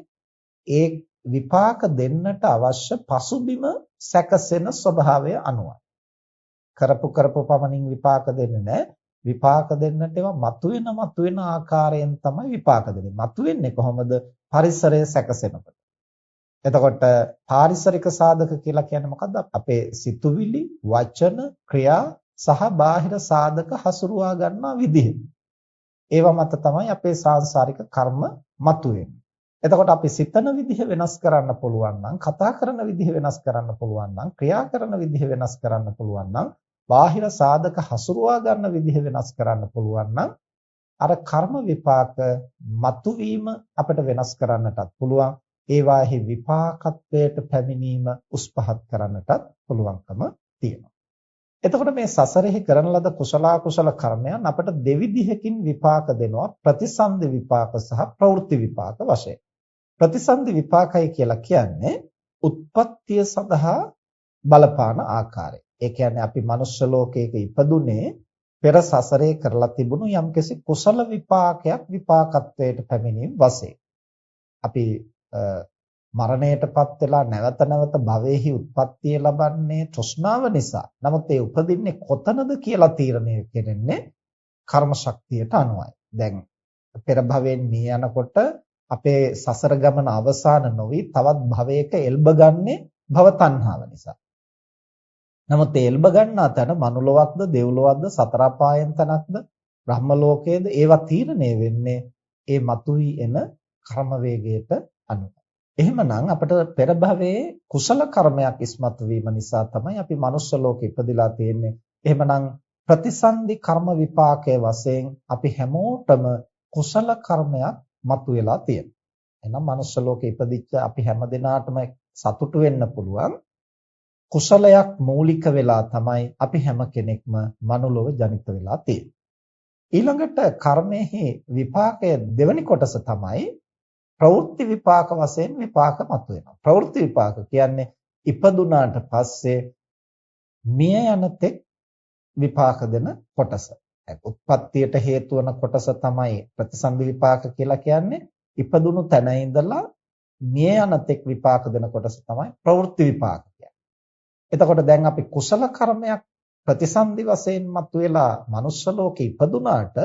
ඒ විපාක දෙන්නට අවශ්‍ය පසුබිම සැකසෙන ස්වභාවය අනුවයි. කරපු කරපු පමණින් විපාක දෙන්නේ නැහැ. විපාක දෙන්නට ඒවා මතුවෙන මතුවෙන ආකාරයෙන් තමයි විපාක දෙන්නේ. මතුවෙන්නේ කොහොමද? පරිසරය සැකසෙනකොට. එතකොට පාරිසරික සාධක කියලා කියන්නේ මොකද්ද? අපේ සිතුවිලි, වචන, ක්‍රියා සහ බාහිර සාධක හසුරුවා ගන්නා විදිහ. ඒවා මත තමයි අපේ සාංශාරික කර්ම මතුවෙන්නේ. එතකොට අපි සිතන විදිහ වෙනස් කරන්න පුළුවන් නම්, කතා කරන විදිහ වෙනස් කරන්න පුළුවන් නම්, ක්‍රියා කරන විදිහ වෙනස් කරන්න පුළුවන් නම්, බාහිර සාධක හසුරුවා ගන්න විදිහ වෙනස් කරන්න පුළුවන් නම් අර කර්ම විපාක මතුවීම අපිට වෙනස් කරන්නටත් පුළුවන්. ඒවාෙහි විපාකත්වයට පැමිණීම උස්පහත් කරන්නටත් පුළුවන්කම තියෙනවා. එතකොට මේ සසරෙහි කරන ලද කුසල කුසල කර්මයන් අපට දෙවිධයකින් විපාක දෙනවා. ප්‍රතිසන්දි විපාක සහ ප්‍රවෘත්ති විපාක වශයෙන්. ප්‍රතිසන්දි විපාකයි කියලා කියන්නේ උත්පත්තිය සඳහා බලපාන ආකාරය. ඒ කියන්නේ අපි මනුෂ්‍ය ලෝකයක ඉපදුනේ පෙර සසරේ කරලා තිබුණු යම්කිසි කුසල විපාකයක් විපාකත්වයට පැමිණීම වශයෙන් අපි මරණයටපත් වෙලා නැවත නැවත භවෙහි උත්පත්තිය ලබන්නේ තෘෂ්ණාව නිසා. නමුත් ඒ උපදින්නේ කොතනද කියලා තීරණය කෙරෙන්නේ කර්ම ශක්තියට අනුවයි. දැන් පෙර භවයෙන් මේ යනකොට අපේ සසර ගමන අවසාන නොවි තවත් භවයක එල්බ ගන්නේ භව තණ්හාව නිසා. නමුත් ඒ එල්බ ගන්නා තැන මනුලොවක්ද දෙව්ලොවක්ද සතර අපායන් තනක්ද බ්‍රහ්ම ලෝකයේද ඒවා තීරණය වෙන්නේ ඒ මතුවි එන කර්ම වේගයට අනුව. එහෙමනම් අපිට පෙර භවයේ කුසල කර්මයක් ඉස්මතු වීම නිසා තමයි අපි මනුෂ්‍ය ලෝකෙ ඉපදිලා තියෙන්නේ. එහෙමනම් ප්‍රතිසන්දි කර්ම විපාකයේ වශයෙන් අපි හැමෝටම කුසල කර්මයක් මතුවලා තියෙනවා. එහෙනම් මනුෂ්‍ය ලෝකෙ ඉපදිච්ච අපි හැම දිනාටම සතුටු වෙන්න පුළුවන්. කුසලයක් මූලික වෙලා තමයි අපි හැම කෙනෙක්ම මනුලොව ජනිත වෙලා තියෙන්නේ. ඊළඟට කර්මයේ විපාකය දෙවැනි කොටස තමයි ප්‍රවෘත්ති විපාක වශයෙන් විපාක මතුවෙනවා. ප්‍රවෘත්ති විපාක කියන්නේ ඉපදුනාට පස්සේ මිය යන තෙක් විපාක දෙන කොටස. උත්පත්තියට හේතු වන කොටස තමයි ප්‍රතිසන්දි විපාක කියලා කියන්නේ. ඉපදුණු තැන ඉඳලා මිය යන තෙක් විපාක දෙන කොටස තමයි ප්‍රවෘත්ති විපාක කියන්නේ. එතකොට දැන් අපි කුසල කර්මයක් ප්‍රතිසන්දි වශයෙන් මතුවලා මනුෂ්‍ය ලෝකේ ඉපදුනාට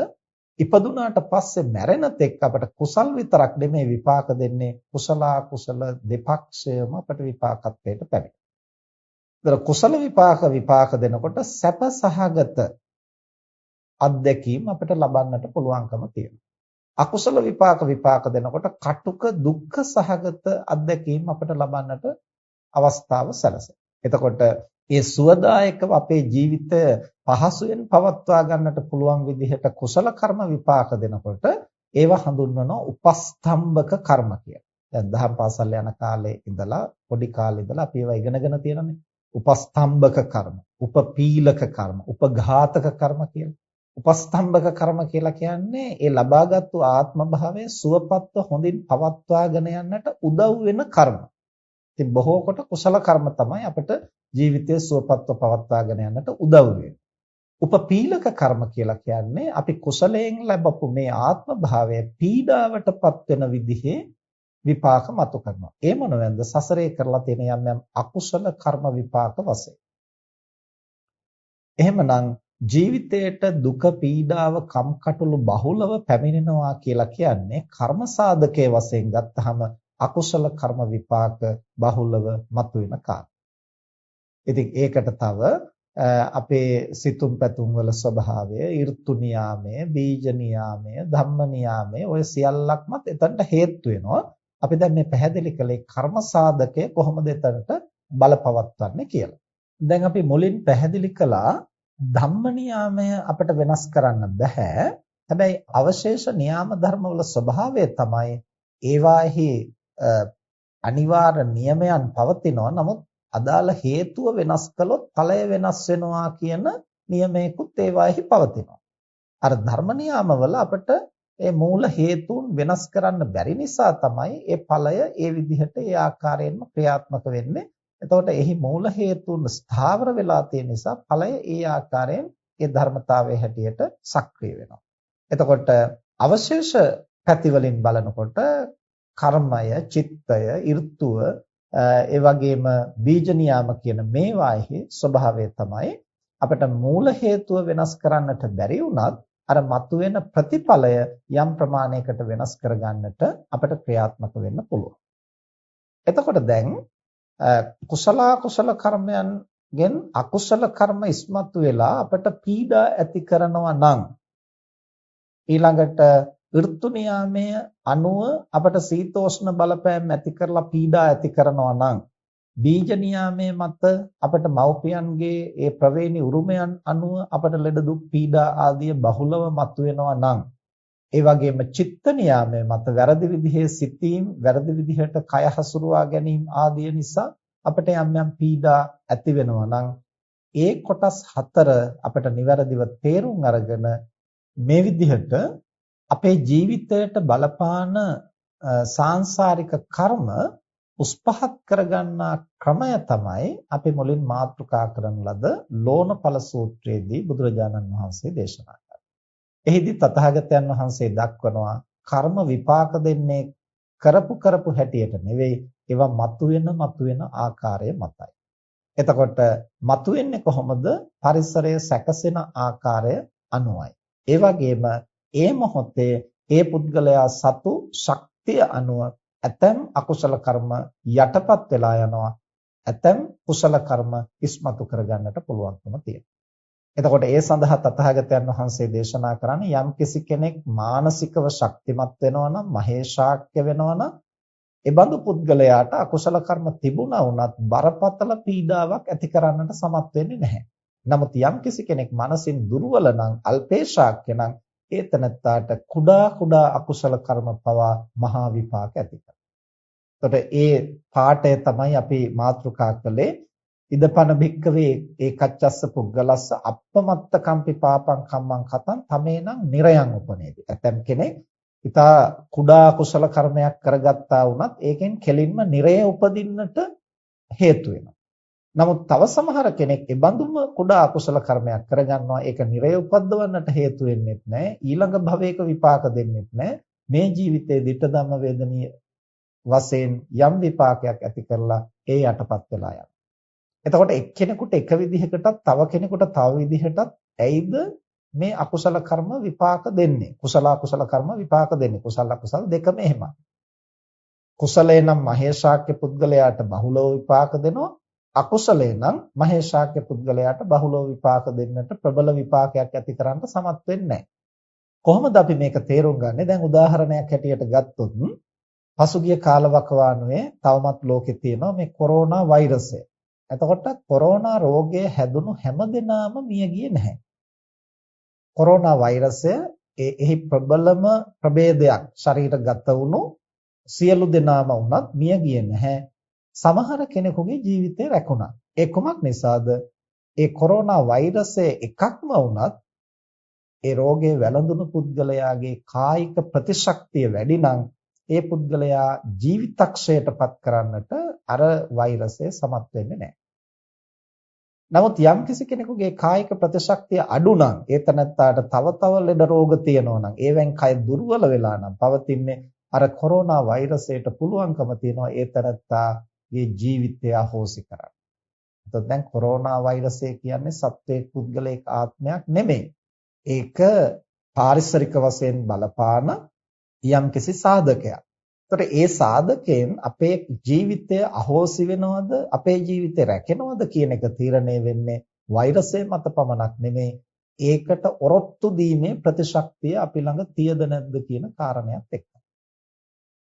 ඉපදුනාට පස්සේ මැරෙන තෙක් අපට කුසල් විතරක් නෙමෙයි විපාක දෙන්නේ කුසල කුසල දෙපක්ෂයම අපට විපාකත්වයට පැමිණෙනවා. කුසල විපාක විපාක දෙනකොට සැප සහගත අත්දැකීම් අපිට ලබන්නට පුළුවන්කම තියෙනවා. අකුසල විපාක විපාක දෙනකොට කටුක දුක්ඛ සහගත අත්දැකීම් අපිට ලබන්නට අවස්ථාව සැලසෙනවා. එතකොට ඒ සුවදායකව අපේ ජීවිතය පහසුවෙන් පවත්වා ගන්නට පුළුවන් විදිහට කුසල කර්ම විපාක දෙනකොට ඒවා හඳුන්වනවා උපස්තම්භක කර්ම කියලා. දැන් දහම් පාසල් යන කාලේ ඉඳලා පොඩි කාලේ ඉඳලා අපි ඒවා ඉගෙනගෙන තියෙනනේ. උපස්තම්භක කර්ම, උපපීලක කර්ම, උපඝාතක කර්ම කියලා. උපස්තම්භක කර්ම කියලා කියන්නේ ඒ ලබාගත්තු ආත්ම භාවය සුවපත්ව හොඳින් පවත්වාගෙන යන්නට උදව් වෙන කර්ම. ඉතින් බොහෝ කොට කුසල කර්ම තමයි අපිට ජීවිතය සුවපත්ව පවත්වාගෙන යන්නට උදව් වෙන්නේ. උපපීලක කර්ම කියලා කියන්නේ අපි කුසලයෙන් ලැබපු මේ ආත්ම භාවය පීඩාවටපත් වෙන විදිහේ විපාක මතු කරනවා. ඒ මොනවද? සසරේ කරලා තියෙන යම් යම් අකුසල කර්ම විපාක වශයෙන්. එහෙමනම් ජීවිතයට දුක පීඩාව කම්කටොළු බහුලව පැමිණෙනවා කියලා කියන්නේ කර්ම සාධකයේ වශයෙන් ගත්තහම අකුසල කර්ම විපාක බහුලව මතුවෙන කාරණා. ඉතින් ඒකට තව අපේ සිතුම් පැතුම් වල ස්වභාවය, ඍතු නියාමය, බීජ නියාමය, ධම්ම නියාමය ඔය සියල්ලක්මත් එතනට හේතු වෙනවා. අපි දැන් මේ පැහැදිලි කළේ කර්ම සාධකය කොහොමද එතනට බලපවත්වන්නේ කියලා. දැන් අපි මුලින් පැහැදිලි කළා ධම්ම නියාමය අපිට වෙනස් කරන්න බෑ. හැබැයි අවශේෂ නියාම ධර්මවල ස්වභාවය තමයි ඒවාෙහි අනිවාර්ය නියමයන් පවතිනවා. නමුත් අදාළ හේතුව වෙනස් කළොත් ඵලය වෙනස් වෙනවා කියන නියමයකුත් ඒවාෙහි පවතිනවා. අර ධර්ම නියාමවල අපිට ඒ මූල හේතුන් වෙනස් කරන්න බැරි නිසා තමයි ඒ ඵලය ඒ විදිහට ඒ ආකාරයෙන්ම ක්‍රියාත්මක වෙන්නේ. එතකොට එහි මූල හේතුන් ස්ථාවර වෙලා තියෙන නිසා ඵලය ඒ ආකාරයෙන් ඒ ධර්මතාවයේ හැටියට සක්‍රිය වෙනවා. එතකොට අවශේෂ පැති වලින් බලනකොට කර්මය, චිත්තය, ඍතුව, ඒ වගේම බීජ නියාම කියන මේවාෙහි ස්වභාවය තමයි අපිට මූල හේතුව වෙනස් කරන්නට බැරි වුණත් අර මතුවෙන ප්‍රතිඵලය යම් ප්‍රමාණයකට වෙනස් කරගන්නට අපිට ක්‍රියාත්මක වෙන්න පුළුවන්. එතකොට දැන් කුසල කුසල කර්මයන්ගෙන් අකුසල කර්ම ඉස්මතු වෙලා අපිට පීඩා ඇති කරනවා නම් ඊළඟට ඍතු නියාමය අනුව අපට සීතෝෂ්ණ බලපෑම් ඇති කරලා පීඩා ඇති කරනවා නම් බීජ නියාමයේ මත අපට මව්පියන්ගේ ඒ ප්‍රවේණි උරුමයන් අනුව අපට ලෙඩ දුක් පීඩා ආදිය බහුලව මතුවෙනවා නම් ඒ වගේම චිත්ත නියාමයේ මත වැරදි විදිහේ සිතීම් වැරදි විදිහට කය හසුරුවා ගැනීම ආදිය නිසා අපට යම් යම් පීඩා ඇති වෙනවා නම් ඒ කොටස් හතර අපට નિවරදිව තේරුම් අරගෙන මේ විදිහට අපේ ජීවිතයට බලපාන සාංශාරික කර්ම උස්පහත් කරගන්නා ක්‍රමය තමයි අපි මුලින් මාතෘකා කරන ලද ලෝණඵල සූත්‍රයේදී බුදුරජාණන් වහන්සේ දේශනා කළා. එහිදී තථාගතයන් වහන්සේ දක්වනවා කර්ම විපාක දෙන්නේ කරපු කරපු හැටියට නෙවෙයි ඒවා මතුවෙන මතුවෙන ආකාරය මතයි. එතකොට මතුවෙන්නේ කොහොමද? පරිසරය සැකසෙන ආකාරය අනුවයි. ඒ වගේම ඒ මොහොතේ ඒ පුද්ගලයා සතු ශක්තිය අනුව ඇතැම් අකුසල කර්ම යටපත් වෙලා යනවා ඇතැම් කුසල කර්ම ඉස්මතු කරගන්නට පුළුවන්කම තියෙනවා. එතකොට ඒ සඳහා තථාගතයන් වහන්සේ දේශනා කරන්නේ යම් කිසි කෙනෙක් මානසිකව ශක්තිමත් වෙනවා නම් මහේශාක්‍ය වෙනවා නම් ඒ බඳු පුද්ගලයාට අකුසල කර්ම තිබුණා වුණත් බරපතල පීඩාවක් ඇති කරන්නට සමත් වෙන්නේ නැහැ. නමුත් යම් කිසි කෙනෙක් මනසින් දුර්වල නම් අල්පේශාක්‍ය නම් ඒ තනත්තාට කුඩා කුඩා අකුසල කර්ම පවා මහා විපාක ඇති කරනවා. ඒ පාඩය තමයි අපි මාතෘකා කළේ ඉදපන භික්කවේ ඒකච්චස්ස පුද්ගලස්ස අප්පමත්ත කම්පි පාපං කම්මං කතං තමේනම් නිරයන් උපනේති. ඇතම් කෙනෙක් ඊතා කුඩා කුසල කර්මයක් කරගත්තා වුණත් ඒකෙන් කෙලින්ම නිරය උපදින්නට හේතු වෙනවා. නමුත් තව සමහර කෙනෙක් ඒ බඳුම කුඩා අකුසල කර්මයක් කරගන්නවා. ඒක නිරය උපද්දවන්නට හේතු වෙන්නේත් නැහැ ඊළඟ භවයක විපාක දෙන්නෙත් නැහැ මේ ජීවිතයේ ditta ධම්ම වේදනීය වශයෙන් යම් විපාකයක් ඇති කරලා ඒ යටපත් වෙලා යනවා. එතකොට එක්කෙනෙකුට එක විදිහකටත් තව කෙනෙකුට තව විදිහටත් ඇයිද මේ අකුසල කර්ම විපාක දෙන්නේ? කුසල අකුසල කර්ම විපාක දෙන්නේ. කුසල අකුසල දෙකම එහෙමයි. කුසලේ නම් මහේශාක්‍ය පුද්ගලයාට බහුලව විපාක දෙනවා. අකුසලේ නම් මහේශාක්‍ය පුද්ගලයාට බහුලව විපාක දෙන්නට ප්‍රබල විපාකයක් ඇති කරන්න සමත් වෙන්නේ කොහොමද අපි මේක තේරුම් ගන්නේ? දැන් උදාහරණයක් හැටියට ගත්තොත් පසුගිය කාලවකවානුවේ තවමත් ලෝකේ තියෙනවා මේ කොරෝනා වෛරසය. එතකොට කොරෝනා රෝගය හැදුණු හැමදෙනාම මිය ගියේ නැහැ. කොරෝනා වෛරසය එහි ප්‍රබලම ප්‍රභේදයක් ශරීරගත වුණු සියලු දෙනාම වුණත් මිය ගියේ නැහැ. සමහර කෙනෙකුගේ ජීවිතය රැකුණා. ඒ කුමක් නිසාද? ඒ කොරෝනා වෛරසය එකක්ම වුණත් ඒ රෝගේ වැළඳුණු පුද්ගලයාගේ කායික ප්‍රතිශක්තිය වැඩි නම් ඒ පුද්ගලයා ජීවිතක්ෂයටපත් කරන්නට අර වෛරසය සමත් වෙන්නේ නැහැ. නමුත් යම් කිසි කෙනෙකුගේ කායික ප්‍රතිශක්තිය අඩු නම් ඒ තනත්තාට තව තව ලෙඩ රෝග තියෙනවා නම් ඒවෙන් කය දුර්වල වෙලා නම් පවතින්නේ අර කොරෝනා වෛරසයට පුළුවන්කම තියෙනවා ඒ තනත්තා ගේ ජීවිතය අහෝසි කරන්න. එතකොට දැන් කොරෝනා වෛරසය කියන්නේ සත්වයේ පුද්ගලික ආත්මයක් නෙමෙයි. ඒක පාරිසරික වශයෙන් බලපාන යම්කිසි සාධකයක්. එතකොට ඒ සාධකයෙන් අපේ ජීවිතය අහෝසි වෙනවද අපේ ජීවිතය රැකෙනවද කියන එක තීරණය වෙන්නේ වෛරසය මත පමණක් නෙමෙයි ඒකට ඔරොත්තු දීමේ ප්‍රතිශක්තිය අපි ළඟ තියද නැද්ද කියන කාරණයක් එක්ක.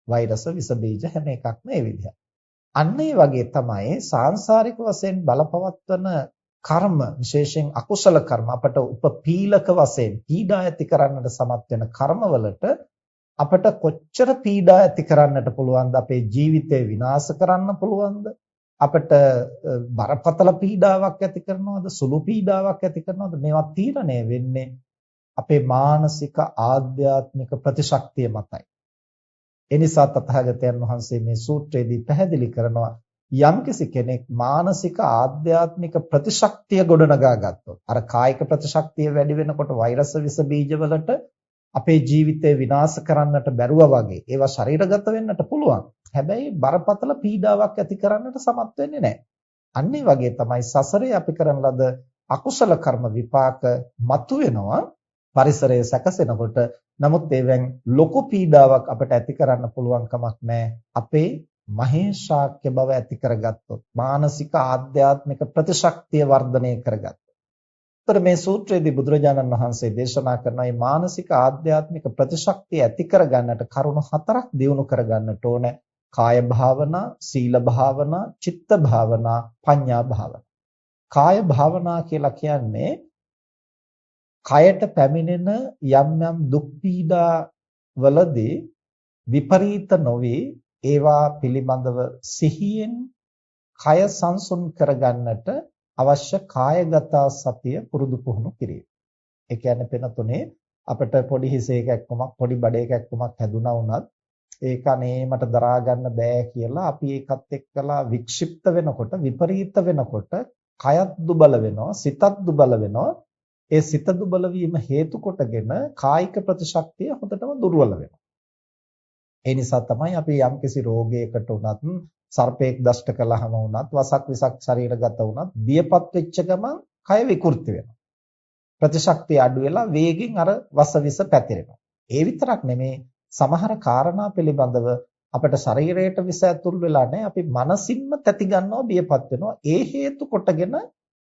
වෛරස විස බීජ හැම එකක්ම ඒ විදිහයි. අන්න ඒ වගේ තමයි සාංශාරික වශයෙන් බලපවත්වන කර්ම විශේෂයෙන් අකුසල කර්ම අපට උපපීලක වශයෙන් පීඩා ඇති කරන්නට සමත් වෙන කර්මවලට අපට කොච්චර පීඩා ඇති කරන්නට පුළුවන්ද අපේ ජීවිතේ විනාශ කරන්න පුළුවන්ද? අපට බරපතල පීඩාවක් ඇති කරනවද? සුළු පීඩාවක් ඇති කරනවද? මේවා තීරණය වෙන්නේ අපේ මානසික ආධ්‍යාත්මික ප්‍රතිශක්තිය මතයි. එනිසා තථාගතයන් වහන්සේ මේ සූත්‍රයේදී පැහැදිලි කරනවා යම්කිසි කෙනෙක් මානසික ආධ්‍යාත්මික ප්‍රතිශක්තිය ගොඩනගා ගත්තොත් අර කායික ප්‍රතිශක්තිය වැඩි වෙනකොට වෛරස් විස බීජවලට අපේ ජීවිතය විනාශ කරන්නට බැරුව වගේ ඒවා ශරීරගත වෙන්නට පුළුවන්. හැබැයි බරපතල පීඩාවක් ඇති කරන්නට සමත් වෙන්නේ නැහැ. අන්න වගේ තමයි සසරේ අපි කරන ලද අකුසල කර්ම විපාක මතුවෙනවා පරිසරය සැකසෙනකොට නමුත් ඒවෙන් ලොකු පීඩාවක් අපට ඇති කරන්න පුළුවන් කමක් නැහැ අපේ මහේශාක්‍ය බව ඇති කරගත්තොත් මානසික ආධ්‍යාත්මික ප්‍රතිශක්තිය වර්ධනය කරගත්තොත්. ඒතර මේ සූත්‍රයේදී බුදුරජාණන් වහන්සේ දේශනා කරන මේ මානසික ආධ්‍යාත්මික ප්‍රතිශක්තිය ඇති කරගන්නට කරුණු හතරක් දියුණු කරගන්නට ඕනේ. කාය භාවනා, සීල භාවනා, චිත්ත භාවනා, පඤ්ඤා භාවනා. කාය භාවනා කියලා කියන්නේ කයට පැමිණෙන යම් යම් දුක් පීඩා වලදී විපරීත නොවේ ඒවා පිළිබඳව සිහියෙන් කය සංසුන් කරගන්නට අවශ්‍ය කායගත සතිය පුරුදු පුහුණු කිරීම. ඒ කියන්නේ පෙන තුනේ අපිට පොඩි හිසේ කැක්කමක් පොඩි බඩේ කැක්කමක් හැදුනා වුණත් ඒක අනේ මට දරා ගන්න බෑ කියලා අපි ඒකත් එක්කලා වික්ෂිප්ත වෙනකොට විපරීත වෙනකොට කයත් දුබල වෙනවා සිතත් දුබල වෙනවා ඒ සිත දුබල වීම හේතු කොටගෙන කායික ප්‍රතිශක්තිය හොඳටම දුර්වල වෙනවා ඒ නිසා තමයි අපි යම්කිසි රෝගයකට උනත් සර්පෙක් දෂ්ට කළාම උනත් වසක් විසක් ශරීරගත උනත් බියපත් වෙච්ච ගමන් කය විකෘති වෙනවා. ප්‍රතිශක්තිය අඩු වෙලා වේගෙන් අර වසවිස පැතිරෙනවා. ඒ විතරක් නෙමේ සමහර කාරණා පිළිබඳව අපිට ශරීරයට විස ඇතුල් වෙලා නැහැ අපි මනසින්ම තැති ගන්නවා බියපත් වෙනවා ඒ හේතු කොටගෙන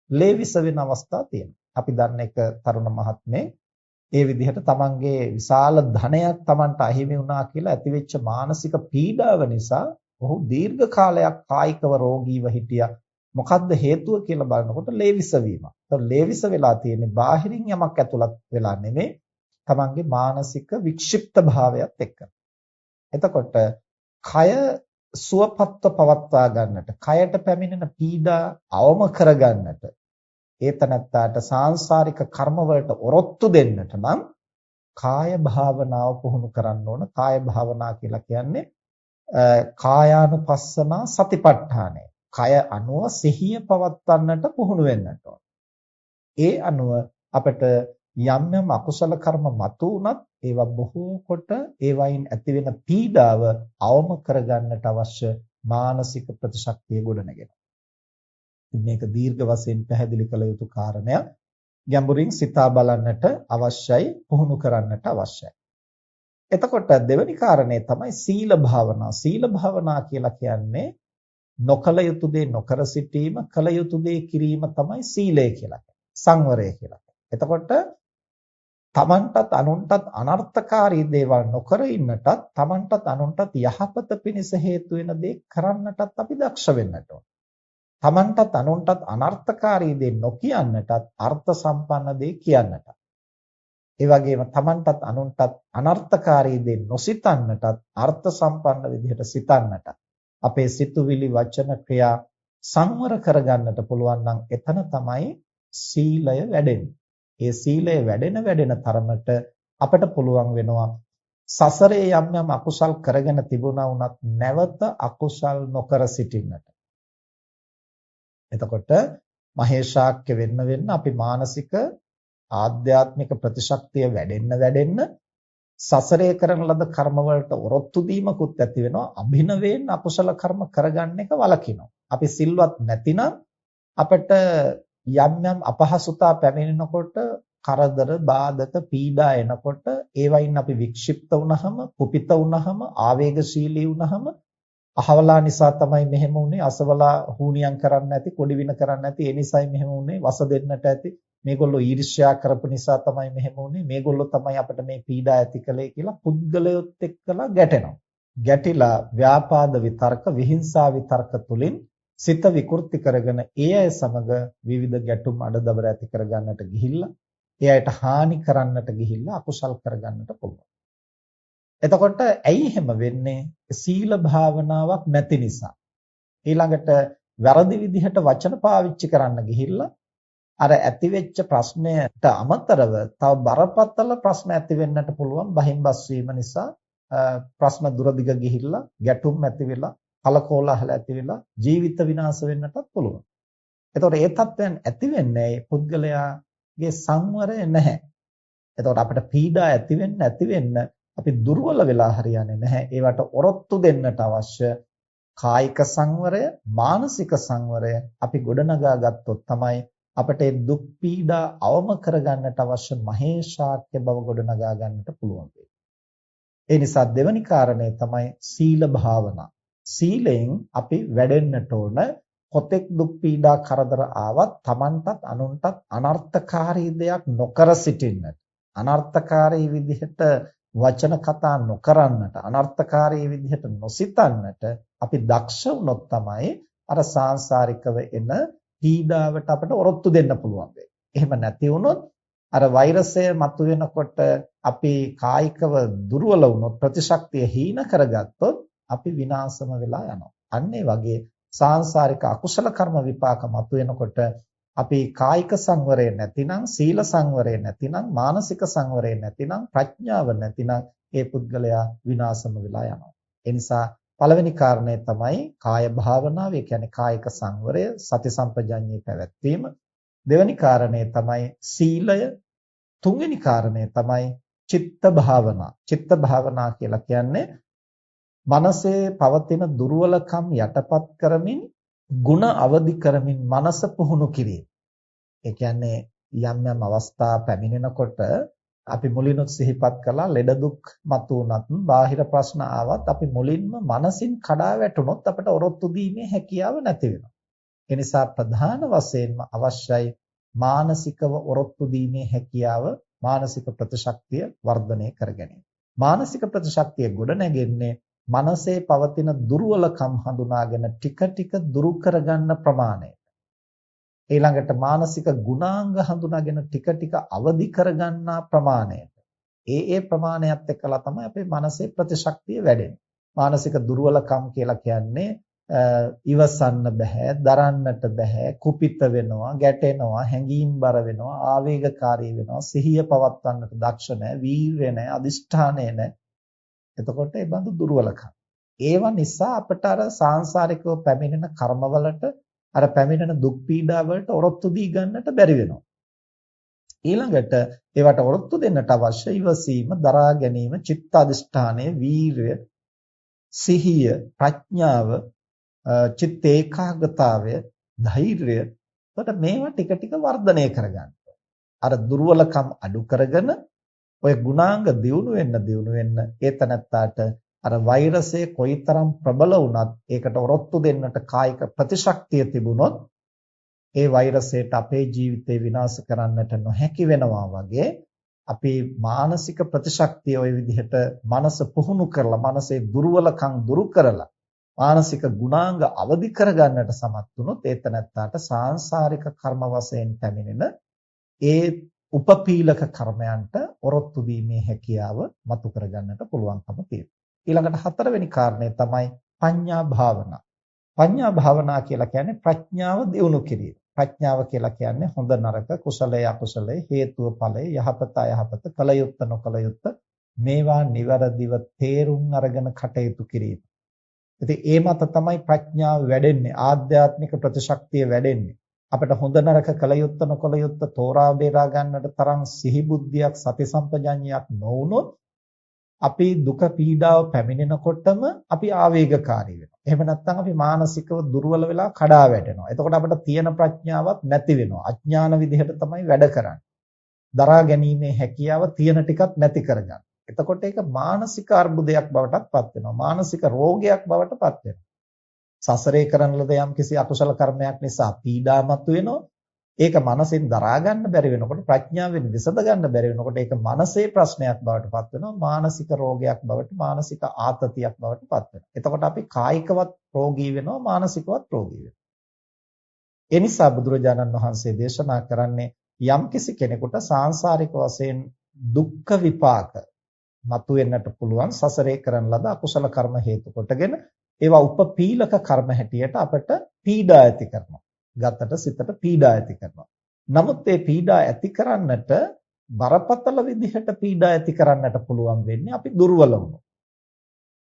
ලේ විස වෙන අවස්ථා තියෙනවා අපි දන්න එක තරුණ මහත්මේ ඒ විදිහට තමන්ගේ විශාල ධනයක් තමන්ට අහිමි වුණා කියලා ඇතිවෙච්ච මානසික පීඩාව නිසා ඔහු දීර්ඝ කාලයක් කායිකව රෝගීව හිටියා. මොකද්ද හේතුව කියලා බලනකොට ලේවිස වීම. ඒතකොට ලේවිස වෙලා තියෙන්නේ බාහිරින් යමක් ඇතුළත් වෙලා නෙමෙයි තමන්ගේ මානසික වික්ෂිප්ත භාවයත් එක්ක. එතකොට කය සුවපත්ව පවත්වා ගන්නට, කයට පැමිණෙන පීඩා අවම කරගන්නට ඒ තනත්තාට සාංශාරික කර්ම වලට ඔරොත්තු දෙන්නට නම් කාය භාවනාව පුහුණු කරන්න ඕන. කාය භාවනා කියලා කියන්නේ කායානුපස්සනා සතිපට්ඨානය. කය අනුව සිහිය පවත්වන්නට පුහුණු වෙන්නට ඕන. ඒ අනුව අපිට යම් යම් අකුසල කර්ම මතු වුණත් ඒවා බොහෝ කොට ඒවයින් ඇතිවෙන පීඩාව අවම කරගන්නට අවශ්‍ය මානසික ප්‍රතිශක්තිය ගොඩනගෙනවා. මේක දීර්ඝ වශයෙන් පැහැදිලි කළ යුතු කාරණයක්. ගැඹුරින් සිතා බලන්නට අවශ්‍යයි, පුහුණු කරන්නට අවශ්‍යයි. එතකොට දෙවෙනි කාරණේ තමයි සීල භාවනා. සීල භාවනා කියලා කියන්නේ නොකල යුතු දේ නොකර සිටීම, කල යුතු දේ කිරීම තමයි සීලය කියලා සංවරය කියලා එතකොට තමන්ටත් අනුන්ටත් අනර්ථකාරී දේවල් නොකර ඉන්නටත් තමන්ටත් අනුන්ටත් යහපත පිණිස හේතු වෙන දේ කරන්නටත් අපි දක්ෂ වෙන්නට ඕන. තමන්ටත් අනුන්ටත් අනර්ථකාරී දේ නොකියන්නටත් අර්ථ සම්පන්න දේ කියන්නටත් ඒ වගේම තමන්ටත් අනුන්ටත් අනර්ථකාරී දේ නොසිතන්නටත් අර්ථ සම්පන්න විදිහට සිතන්නටත් අපේ සිතුවිලි වචන ක්‍රියා සංවර කරගන්නට පුළුවන් නම් එතන තමයි සීලය වැඩෙන්නේ. ඒ සීලය වැඩෙන වැඩෙන තරමට අපට පුළුවන් වෙනවා සසරේ යම් යම් අකුසල් කරගෙන තිබුණා වුණත් නැවත අකුසල් නොකර සිටින්නට. එතකොට මහේශාක්‍ය වෙන්න වෙන්න අපි මානසික ආධ්‍යාත්මික ප්‍රතිශක්තිය වැඩෙන්න වැඩෙන්න සසරේ කරන ලද කර්ම වලට ඔරොත්තු දීමකුත් ඇති වෙනවා. අභිනවයෙන් අකුසල කර්ම කරගන්න එක වලකිනවා අපි සිල්වත් නැතිනම් අපිට යම් යම් අපහසුතා පැමිණෙනකොට කරදර බාධක පීඩා එනකොට ඒවයින් අපි වික්ෂිප්ත වුනහම කුපිත වුනහම ආවේගශීලී වුනහම අහවලා නිසා තමයි මෙහෙම වුනේ. අසවලා හුනියම් කරන්න නැති කොඩි වින කරන්න නැති ඒ නිසයි මෙහෙම වුනේ. වස දෙන්නට ඇති. මේගොල්ලෝ ඊර්ෂ්‍යා කරපු නිසා තමයි මෙහෙම වුනේ. මේගොල්ලෝ තමයි අපිට මේ පීඩා ඇති කළේ කියලා පුද්ගලයොත් එක්කලා ගැටෙනවා. ගැටිලා ව්‍යාපාද විතර්ක විහිංසා විතර්ක තුලින් සිත විකෘති කරගෙන ඒ අය සමග විවිධ ගැටුම් අඩදබර ඇති කරගන්නට ගිහිල්ලා ඒ අයට හානි කරන්නට ගිහිල්ලා අකුසල් කරගන්නට පුළුවන්. එතකොට ඇයි එහෙම වෙන්නේ? සීල භාවනාවක් නැති නිසා. ඊළඟට වැරදි විදිහට වචන පාවිච්චි කරන්න ගිහිල්ලා අර ඇතිවෙච්ච ප්‍රශ්නයට අමතරව තව බරපතල ප්‍රශ්න ඇති වෙන්නට පුළුවන් බහින්බස් වීම නිසා ප්‍රශ්න දුරදිග ගිහිල්ලා ගැටුම් ඇති වෙලා කලකෝලහල ඇති වෙලා ජීවිත විනාශ වෙන්නටත් පුළුවන්. එතකොට ඒ තත්ත්වයන් ඇති වෙන්නේ පුද්ගලයාගේ සංවරය නැහැ. එතකොට අපිට පීඩා ඇති වෙන්න ඇති වෙන්න අපි දුර්වල වෙලා හරියන්නේ නැහැ. ඒවට ඔරොත්තු දෙන්නට අවශ්‍ය කායික සංවරය, මානසික සංවරය අපි ගොඩනගා ගත්තොත් තමයි අපට ඒ දුක් පීඩා අවම කරගන්නට අවශ්‍ය මහේශාක්‍ය බව ගොඩනගා ගන්නට පුළුවන් ඒ නිසා දෙවැනි කාරණය තමයි සීල භාවනා. සීලෙන් අපි වැඩෙන්නට ඕන කොතෙක් දුක් පීඩා කරදර ආවත් Tamanටත් අනුන්ටත් අනර්ථකාරී දෙයක් නොකර සිටින්නට අනර්ථකාරී විදිහට වචන කතා නොකරන්නට අනර්ථකාරී විදිහට නොසිතන්නට අපි දක්ෂ වුණොත් තමයි අර සාංශාරිකව එන පීඩාවට අපට ඔරොත්තු දෙන්න පුළුවන් එහෙම නැති වුණොත් අර වෛරසය මතුවෙනකොට අපි කායිකව දුර්වල වුණොත් ප්‍රතිශක්තිය හීන කරගත්තොත් අපි විනාශම වෙලා යනවා. අන්න වගේ සාංශාරික අකුසල කර්ම විපාක මතුවෙනකොට අපි කායික සංවරය නැතිනම් සීල සංවරය නැතිනම් මානසික සංවරය නැතිනම් ප්‍රඥාව නැතිනම් ඒ පුද්ගලයා විනාශම වෙලා යනවා. ඒ නිසා පළවෙනි කාරණය තමයි කාය භාවනාව, ඒ කියන්නේ කායික සංවරය, සති සම්පජඤ්ඤේ පැවැත්වීම. දෙවෙනි කාරණය තමයි සීලය. තුන්වෙනි කාරණය තමයි චිත්ත භාවනා. චිත්ත භාවනා කියලා කියන්නේ මනසේ පවතින දුර්වලකම් යටපත් කරමින් ಗುಣ අවදි කරමින් මනස පුහුණු කිරීම. ඒ කියන්නේ යම් යම් අවස්ථා පැමිණෙනකොට අපි මුලිනුත් සිහිපත් කළා ලෙඩ දුක් මතුවනත් බාහිර ප්‍රශ්න ආවත් අපි මුලින්ම මනසින් කඩා වැටුනොත් අපට ඔරොත්තු දීමේ හැකියාව නැති වෙනවා. ඒ නිසා ප්‍රධාන වශයෙන්ම අවශ්‍යයි මානසිකව ඔරොත්තු දීමේ හැකියාව මානසික ප්‍රතිශක්තිය වර්ධනය කර ගැනීම. මානසික ප්‍රතිශක්තිය ගොඩ නැගෙන්නේ මනසේ පවතින දුර්වලකම් හඳුනාගෙන ටික ටික දුරු කරගන්න ප්‍රමාණය. ඊළඟට මානසික ගුණාංග හඳුනාගෙන ටික ටික අවදි කරගන්නා ප්‍රමාණයට. ඒ ඒ ප්‍රමාණයත් එක්කලා තමයි අපේ මනසේ ප්‍රතිශක්තිය වැඩෙන්නේ. මානසික දුර්වලකම් කියලා කියන්නේ ඉවසන්න බෑ, දරන්නට බෑ, කුපිත වෙනවා, ගැටෙනවා, හැඟීම්බර වෙනවා, ආවේගකාරී වෙනවා, සිහිය පවත්වන්නට දක්ෂ නැහැ, වීර්ය නැහැ, අදිෂ්ඨානය නැහැ. එතකොට ඒ බඳු දුර්වලකම්. ඒව නිසා අපට අර සාංශාරිකව පැමිණෙන කර්මවලට අර පැමිණෙන දුක් පීඩා වලට ඔරොත්තු දී ගන්නට බැරි වෙනවා. ඊළඟට ඒවට ඔරොත්තු දෙන්නට අවශ්‍ය ඉවසීම, දරා ගැනීම, චිත්ත අධිෂ්ඨානය, වීරය, සිහිය, ප්‍රඥාව, චිත්ත ඒකාග්‍රතාවය, ධෛර්යය. එතකොට මේවා ටික ටික වර්ධනය කරගන්න. අර දුර්වලකම් අඩු කරගෙන ඔය ගුණාංග දියුණු වෙන්න දියුණු වෙන්න ඒ තනත්තාට අර වෛරසය කොයිතරම් ප්‍රබල වුණත් ඒකට ඔරොත්තු දෙන්නට කායික ප්‍රතිශක්තිය තිබුණොත් ඒ වෛරසයට අපේ ජීවිතේ විනාශ කරන්නට නොහැකි වෙනවා වගේ අපේ මානසික ප්‍රතිශක්තිය ওই විදිහට මනස පුහුණු කරලා මනසේ දුර්වලකම් දුරු කරලා මානසික ගුණාංග අවදි කරගන්නට සමත් වුණොත් ඒ තනත්තාට සාංශාරික කර්ම වශයෙන් පැමිණෙන ඒ උපපීලක කර්මයන්ට ඔරොත්තු දීමේ හැකියාව මතු කරගන්නට පුළුවන්කම තියෙනවා. ඊළඟට හතරවෙනි කාරණය තමයි පඤ්ඤා භාවනා. පඤ්ඤා භාවනා කියලා කියන්නේ ප්‍රඥාව දියුණු කිරීම. ප්‍රඥාව කියලා කියන්නේ හොඳ නරක කුසලයේ අකුසලයේ හේතුව ඵලයේ යහපත අයහපත කල යුත්ත නොකල යුත්ත මේවා નિවරදිව තේරුම් අරගෙන කටයුතු කිරීම. ඉතින් ඒ මත තමයි ප්‍රඥාව වැඩෙන්නේ ආධ්‍යාත්මික ප්‍රතිශක්තිය වැඩෙන්නේ. අපිට හොඳ නරක කල යුත්ත නොකල යුත්ත තෝරා බේරා ගන්නට තරම් සිහි බුද්ධියක් සති සම්පජඤ්ඤයක් නොවුනොත් අපි දුක පීඩාව පැමිණෙනකොටම අපි ආවේගකාරී වෙනවා. එහෙම නැත්නම් අපි මානසිකව දුර්වල වෙලා කඩා වැටෙනවා. එතකොට අපිට තියෙන ප්‍රඥාවක් නැති වෙනවා. අඥාන විදිහට තමයි වැඩ කරන්නේ. දරා ගැනීමේ හැකියාව තියෙන ටිකක් නැති කරගන්න. එතකොට ඒක මානසික අර්බුදයක් බවටත් පත් වෙනවා. මානසික රෝගයක් බවටත් පත් වෙනවා. සසරේ කරන ලද යම් කිසි අකුසල කර්මයක් නිසා පීඩාමත් වෙනවා. ඒක මනසෙන් දරා ගන්න බැරි වෙනකොට ප්‍රඥාවෙන් විසඳ ගන්න බැරි වෙනකොට ඒක මනසේ ප්‍රශ්නයක් බවට පත් වෙනවා මානසික රෝගයක් බවට මානසික ආතතියක් බවට පත් වෙනවා. එතකොට අපි කායිකවත් රෝගී වෙනවා මානසිකවත් රෝගී වෙනවා. ඒ නිසා බුදුරජාණන් වහන්සේ දේශනා කරන්නේ යම්කිසි කෙනෙකුට සාංශාරික වශයෙන් දුක්ඛ විපාක මතුවෙන්නට පුළුවන් සසරේ කරන ලද අකුසල කර්ම හේතු කොටගෙන ඒවා උපපීලක කර්ම හැටියට අපට පීඩා ඇති කරනවා. ගතට සිතට පීඩා ඇති කරනවා. නමුත් මේ පීඩා ඇති කරන්නට බරපතල විදිහට පීඩා ඇති කරන්නට පුළුවන් වෙන්නේ අපි දුර්වල වුණොත්.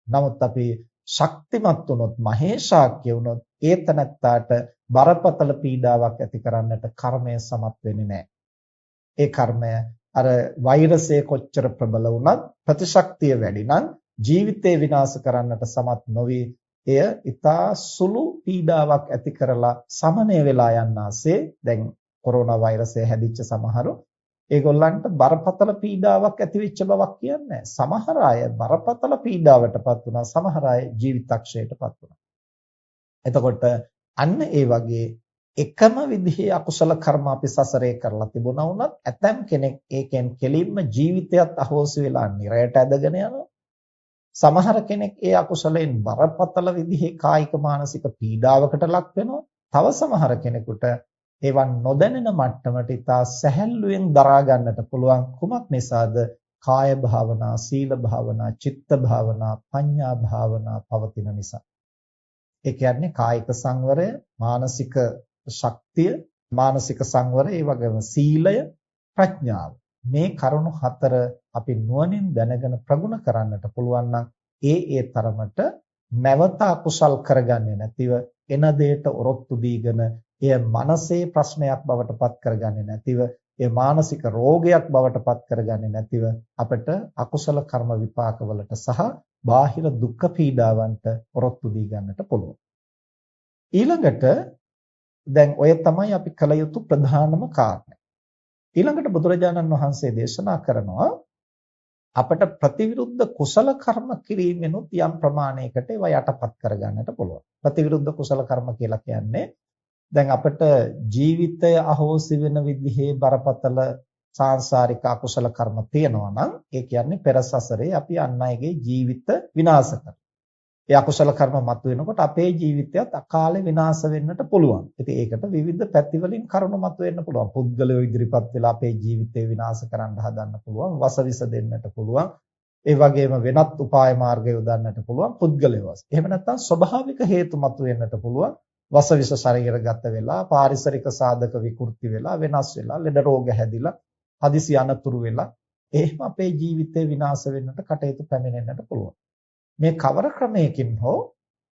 නමුත් අපි ශක්තිමත් වුණොත් මහේශාක්‍ය වුණොත් ඒ තනත්තාට බරපතල පීඩාවක් ඇති කරන්නට කර්මය සමත් වෙන්නේ නැහැ. ඒ කර්මය අර වෛරසය කොච්චර ප්‍රබල වුණත් ප්‍රතිශක්තිය වැඩි නම් ජීවිතේ විනාශ කරන්නට සමත් නොවේ එය ඊතා සුළු පීඩාවක් ඇති කරලා සමනය වෙලා යන්නාසේ දැන් කොරෝනා වෛරසය හැදිච්ච සමහරු ඒගොල්ලන්ට බරපතල පීඩාවක් ඇති වෙච්ච බවක් කියන්නේ සමහර අය බරපතල පීඩාවටපත් වුණා සමහර අය ජීවිතක්ෂයටපත් වුණා. එතකොට අන්න ඒ වගේ එකම විදිහේ අකුසල කර්ම අපි සසරේ කරලා තිබුණා වුණත් ඇතම් කෙනෙක් ඒකෙන් කෙලින්ම ජීවිතයත් අහෝසි වෙලා නිරයට ඇදගෙන යනවා. සමහර කෙනෙක් ඒ අකුසලයෙන් බරපතල විදිහේ කායික මානසික පීඩාවකට ලක් වෙනවා. තව සමහර කෙනෙකුට ඒවන් නොදැනෙන මට්ටමට ඉතා සැහැල්ලුවෙන් දරා ගන්නට පුළුවන් කුමක් නිසාද? කාය භාවනා, සීල භාවනා, චිත්ත භාවනා, පඤ්ඤා භාවනා පවතින නිසා. ඒ කියන්නේ කායික සංවරය, මානසික ශක්තිය, මානසික සංවරය, ඒ වගේම සීලය, ප්‍රඥාව. මේ කරුණු හතර අපි නුවණින් දැනගෙන ප්‍රගුණ කරන්නට පුළුවන් නම් ඒ ඒ තරමට නැවත අකුසල් කරගන්නේ නැතිව එන දෙයට ඔරොත්තු දීගෙන එය මනසේ ප්‍රශ්නයක් බවට පත් කරගන්නේ නැතිව එය මානසික රෝගයක් බවට පත් කරගන්නේ නැතිව අපිට අකුසල කර්ම විපාකවලට සහ බාහිර දුක් පීඩාවන්ට ඔරොත්තු දී ගන්නට පුළුවන්. ඊළඟට දැන් ඔය තමයි අපි කල යුතු ප්‍රධානම කාරණය ඊළඟට බුදුරජාණන් වහන්සේ දේශනා කරනවා අපට ප්‍රතිවිරුද්ධ කුසල කර්ම කිරීමෙනුත් යම් ප්‍රමාණයකට ඒවා යටපත් කරගන්නට පුළුවන්. ප්‍රතිවිරුද්ධ කුසල කර්ම කියලා කියන්නේ දැන් අපිට ජීවිතය අහෝසි වෙන විදිහේ බරපතල සාංශාරික අකුසල කර්ම තියෙනවා නම් ඒ කියන්නේ පෙර සසරේ අපි අන් අයගේ ජීවිත විනාශ කරනවා. ඒ අකුසල කර්ම මතුවෙනකොට අපේ ජීවිතයත් අකාලේ විනාශ වෙන්නට පුළුවන්. ඉතින් ඒකට විවිධ පැතිවලින් කරුණු මතුවෙන්න පුළුවන්. පුද්ගලයෝ ඉදිරිපත් වෙලා අපේ ජීවිතේ විනාශ කරන්න හදන්න පුළුවන්. වසවිස දෙන්නට පුළුවන්. ඒ වගේම වෙනත් උපාය මාර්ග යොදන්නට පුළුවන් පුද්ගලයෝ. එහෙම නැත්නම් ස්වභාවික හේතු මතුවෙන්නට පුළුවන්. වසවිස ශරීරගත වෙලා, පාරිසරික සාධක විකෘති වෙලා, වෙනස් වෙලා, ලෙඩ රෝග හැදිලා, හදිසි අනතුරු වෙලා, එහෙම අපේ ජීවිතේ විනාශ වෙන්නට කටයුතු පැමිණෙන්නට පුළුවන්. මේ කවර ක්‍රමයකින් හෝ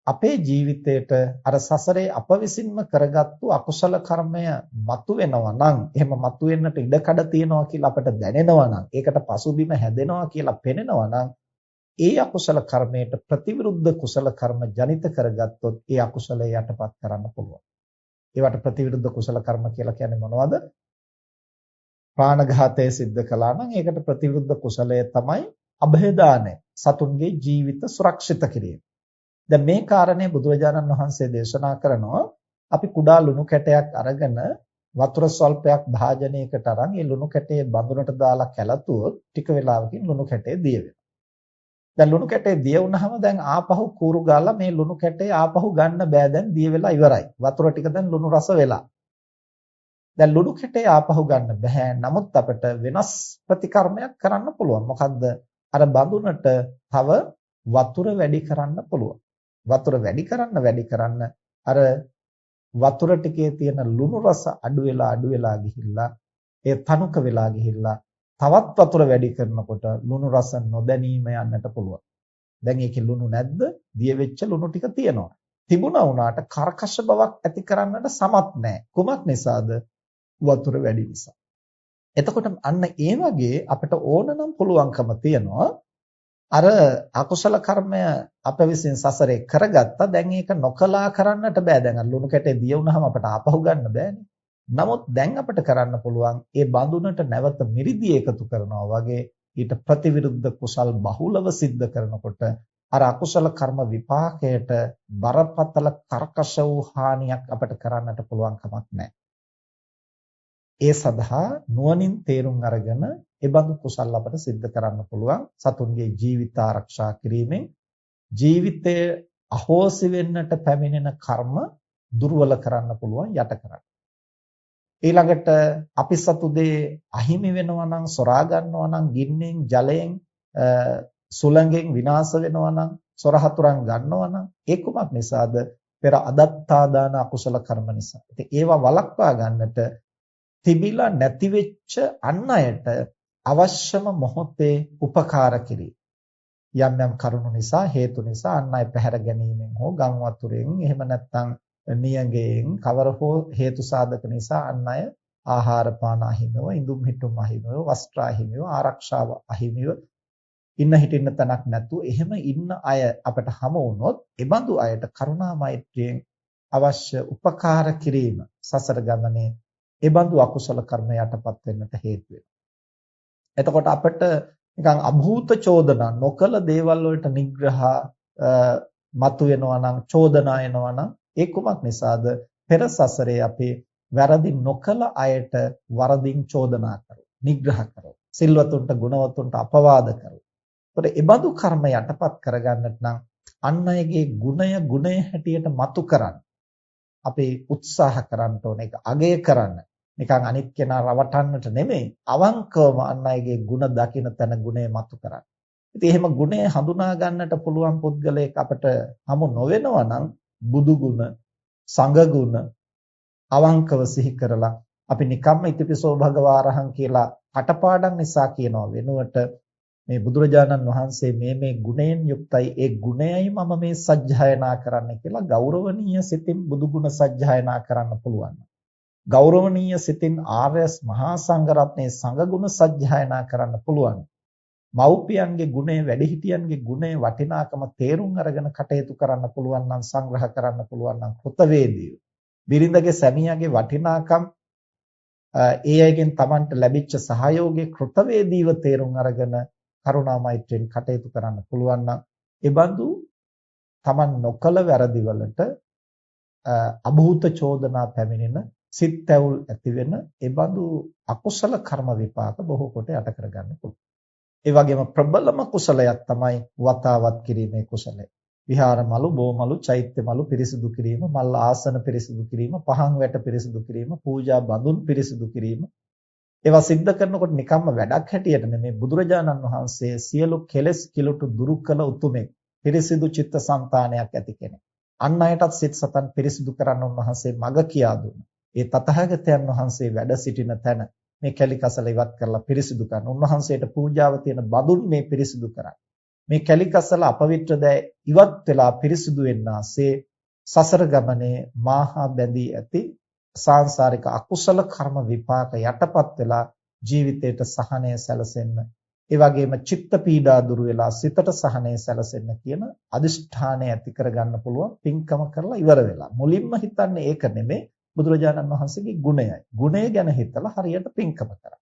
අපේ ජීවිතයට අර සසරේ අප විසින්ම කරගත්තු අකුසල කර්මය මතුවෙනවා නම් එහෙම මතුවෙන්නට ඉඩ කඩ තියෙනවා කියලා අපට දැනෙනවා නම් ඒකට පසුබිම හැදෙනවා කියලා පෙනෙනවා නම් ඒ අකුසල කර්මයට ප්‍රතිවිරුද්ධ කුසල කර්ම ජනිත කරගත්තොත් ඒ අකුසලය යටපත් කරන්න පුළුවන්. ඒවට ප්‍රතිවිරුද්ධ කුසල කර්ම කියලා කියන්නේ මොනවද? ප්‍රාණඝාතය සිද්ධ කළා නම් ඒකට ප්‍රතිවිරුද්ධ කුසලය තමයි અભේදානය සතුන්ගේ ජීවිත සුරක්ෂිත කිරීම. දැන් මේ කාරණේ බුදුරජාණන් වහන්සේ දේශනා කරනවා අපි කුඩා ලුණු කැටයක් අරගෙන වතුර ස්වල්පයක් භාජනයකට අරන් ඒ ලුණු කැටේ බඳුනට දාලා කැළතුවොත් ටික වෙලාවකින් ලුණු කැටේ දිය වෙනවා. දැන් ලුණු කැටේ දිය වුණාම දැන් ආපහු කූරු ගාලා මේ ලුණු කැටේ ආපහු ගන්න බෑ දැන් දිය වෙලා ඉවරයි. වතුර ටික දැන් ලුණු රස වෙලා. දැන් ලුණු කැටේ ආපහු ගන්න බෑ. නමුත් අපිට වෙනස් ප්‍රතිකර්මයක් කරන්න පුළුවන්. මොකද්ද? අර බඳුනට තව වතුර වැඩි කරන්න පුළුවන්. වතුර වැඩි කරන්න වැඩි කරන්න අර වතුර ටිකේ තියෙන ලුණු රස අඩු වෙලා අඩු වෙලා ගිහිල්ලා ඒ තනුක වෙලා ගිහිල්ලා තවත් වතුර වැඩි කරනකොට ලුණු රස නොදැනීම යන්නට පුළුවන්. දැන් ඒකේ ලුණු නැද්ද? දිය වෙච්ච ලුණු ටික තියෙනවා. තිබුණා වුණාට කර්කශ බවක් ඇති කරන්නට සමත් නැහැ. කුමක් නිසාද? වතුර වැඩි නිසා. එතකොට අන්න ඒ වගේ අපිට ඕනනම් පුළුවන්කම තියනවා. අර අකුසල කර්මය අප විසින් සසරේ කරගත්තා. දැන් ඒක නොකලා කරන්නට බෑ. දැන් අර ලුණු කැටේ දිය වුණාම අපට ආපහු ගන්න බෑනේ. නමුත් දැන් අපිට කරන්න පුළුවන් ඒ බඳුනට නැවත මිරිදි එකතු කරනවා වගේ ඊට ප්‍රතිවිරුද්ධ කුසල් බහුලව සිද්ධ කරනකොට අර අකුසල කර්ම විපාකයට බරපතල කර්කශ වූ හානියක් අපිට කරන්නට පුළුවන් කමක් නැහැ. ඒ සඳහා නුවණින් තේරුම් අරගෙන ඒ බඳු කුසල් අපට සිද්ධ කරන්න පුළුවන් සතුන්ගේ ජීවිත ආරක්ෂා කිරීමෙන් ජීවිතය අහෝසි වෙන්නට පැමිණෙන කර්ම දුර්වල කරන්න පුළුවන් යට කරන්න. ඊළඟට අපි සතු දේ අහිමි වෙනවා නම් සොරා ගන්නවා නම් ගින්නෙන් ජලයෙන් සුළඟෙන් විනාශ වෙනවා නම් සොරහතුරන් ගන්නවා නම් ඒ කුමක් නිසාද පෙර අදත්තාදාන අකුසල කර්ම නිසා. ඉතින් ඒවා වළක්වා ගන්නට තිබිලා නැති වෙච්ච අන් අයට අවශ්‍යම මොහොතේ උපකාර කිරීම. යම් යම් කරුණු නිසා හේතු නිසා අන් අය පැහැර ගැනීමෙන් හෝ ගම් වතුරෙන් එහෙම නැත්නම් නියඟයෙන් කවර හෝ හේතු සාධක නිසා අන් අය ආහාර පාන අහිමිව ඉඳුම් හිටුම් අහිමිව වස්ත්‍ර අහිමිව ආරක්ෂාව අහිමිව ඉන්න හිටින්න තැනක් නැතුව එහෙම ඉන්න අය අපට හමු වුණොත් ඒ බඳු අයට කරුණා මෛත්‍රියෙන් අවශ්‍ය උපකාර කිරීම සසර ගමනේ ඒ බඳු අකුසල කර්ම යටපත් වෙන්නට හේතු එතකොට අපිට නිකන් අභූත චෝදනා නොකල දේවල් වලට නිග්‍රහ මතුවෙනවා නම් චෝදනා එනවා නම් ඒ කුමක් නිසාද? පෙර සසරේ අපි වැරදි නොකල අයට වරදින් චෝදනා කරමු නිග්‍රහ කරමු සිල්වතුන්ට ගුණවතුන්ට අපවාද කරමු. ඒකට ඒ බඳු කර්ම යටපත් කරගන්නට නම් අන් අයගේ ගුණය ගුණය හැටියට මතු කරන්න. අපි උත්සාහ කරන්න ඕනේ ඒක අගය කරන්න නිකන් අනිත් කෙනා රවටන්නට නෙමෙයි අවංකවම අන් අයගේ ಗುಣ දකින තැන ගුණය මතු කරන්න. ඉතින් එහෙම ගුණය හඳුනා ගන්නට පුළුවන් පුද්ගලයෙක් අපට හමු නොවෙනවා නම් බුදු ගුණ, සංඝ ගුණ අවංකව සිහි කරලා අපි නිකම්ම ඉතිපිසෝ භගවාරහං කියලා කටපාඩම් නිසා කියනවා වෙනුවට මේ බුදුරජාණන් වහන්සේ මේ මේ ගුණයෙන් යුක්තයි ඒ ගුණයයි මම මේ සජ්ජායනා කරන්න කියලා ගෞරවනීය සිතින් බුදු ගුණ සජ්ජායනා කරන්න පුළුවන්. ගෞරවනීය සිතින් ආර්ය මහා සංඝරත්නයේ සංඝගුණ සජ්ජායනා කරන්න පුළුවන්. මව්පියන්ගේ ගුණය වැඩිහිටියන්ගේ ගුණය වටිනාකම තේරුම් අරගෙන කටයුතු කරන්න පුළුවන් නම් සංග්‍රහ කරන්න පුළුවන් නම් කෘතවේදීව. බිරිඳගේ සැමියාගේ වටිනාකම් ඒ අයගෙන් Tamanට ලැබිච්ච සහයෝගයේ කෘතවේදීව තේරුම් අරගෙන කරුණා මෛත්‍රියෙන් කටයුතු කරන්න පුළුවන් නම් ඒ බඳු Taman නොකල වැරදිවලට අභූත චෝදනා පැමිණෙන සිත් ඇවුල් ඇති වෙන ඒ බඳු අකුසල කර්ම විපාක බොහෝ කොට යට කරගන්න පුළුවන්. ඒ වගේම ප්‍රබලම කුසලයක් තමයි වතාවත් කිරීමේ කුසලය. විහාර මලු, බෝමලු, චෛත්‍ය මලු පිරිසිදු කිරීම, මල් ආසන පිරිසිදු කිරීම, පහන් වැට පිරිසිදු කිරීම, පූජා බඳුන් පිරිසිදු කිරීම. ඒවා සිද්ධ කරනකොට නිකම්ම වැඩක් හැටියට නෙමෙයි බුදුරජාණන් වහන්සේ සියලු කෙලෙස් කිලුට දුරු කළ උතුමෙක්. පිරිසිදු චිත්තසංතානයක් ඇති කෙනෙක්. අන් අයටත් සිත සතන් පිරිසිදු කරන්න උන්වහන්සේ මඟ කියා දුන්නා. ඒ තථාගතයන් වහන්සේ වැඩ සිටින තැන මේ කැලි කසල ඉවත් කරලා පිරිසිදු කරන උන්වහන්සේට පූජාව තියෙන බඳුන් මේ පිරිසිදු කරන්න. මේ කැලි කසල අපවිත්‍ර දෑ ඉවත් වෙලා පිරිසිදු වෙන්නාසේ සසර ගමනේ මාහා බැඳී ඇති සාංශාරික අකුසල කර්ම විපාක යටපත් වෙලා ජීවිතයට සහනය සැලසෙන්න ඒ වගේම චිත්ත පීඩා දුරු වෙලා සිතට සහනය සැලසෙන්න කියන අදිෂ්ඨානය ඇති කරගන්න පුළුවන් පින්කම කරලා ඉවර වෙලා මුලින්ම හිතන්නේ ඒක නෙමෙයි බුදුරජාණන් වහන්සේගේ ගුණයයි. ගුණය ගැන හිතලා හරියට පින්කම කරා.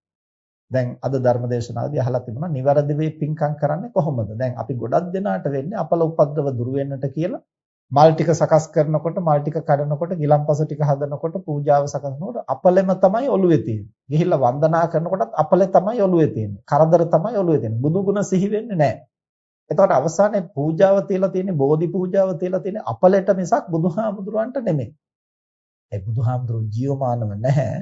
දැන් අද ධර්මදේශනාවේදී අහලා තිබුණා නිවැරදි වේ පින්කම් කරන්නේ කොහොමද? දැන් අපි ගොඩක් දෙනාට වෙන්නේ අපල උපද්දව දුරු වෙන්නට කියලා මල් ටික සකස් කරනකොට මල් ටික කඩනකොට ගිලම්පස ටික හදනකොට පූජාව සකස් කරනකොට අපලෙම තමයි ඔළුවේ තියෙන්නේ. ගිහිල්ලා වන්දනා කරනකොටත් අපලේ තමයි ඔළුවේ තියෙන්නේ. කරදර තමයි ඔළුවේ තියෙන්නේ. බුදු ගුණ සිහි වෙන්නේ නැහැ. එතකොට අවසානයේ පූජාව තියලා තියෙන්නේ බෝධි පූජාව තියලා තියෙන්නේ අපලෙට මිසක් බුදුහාමුදුරන්ට නෙමෙයි. ඒ බුදුහාමුදුරු ජීවමානව නැහැ.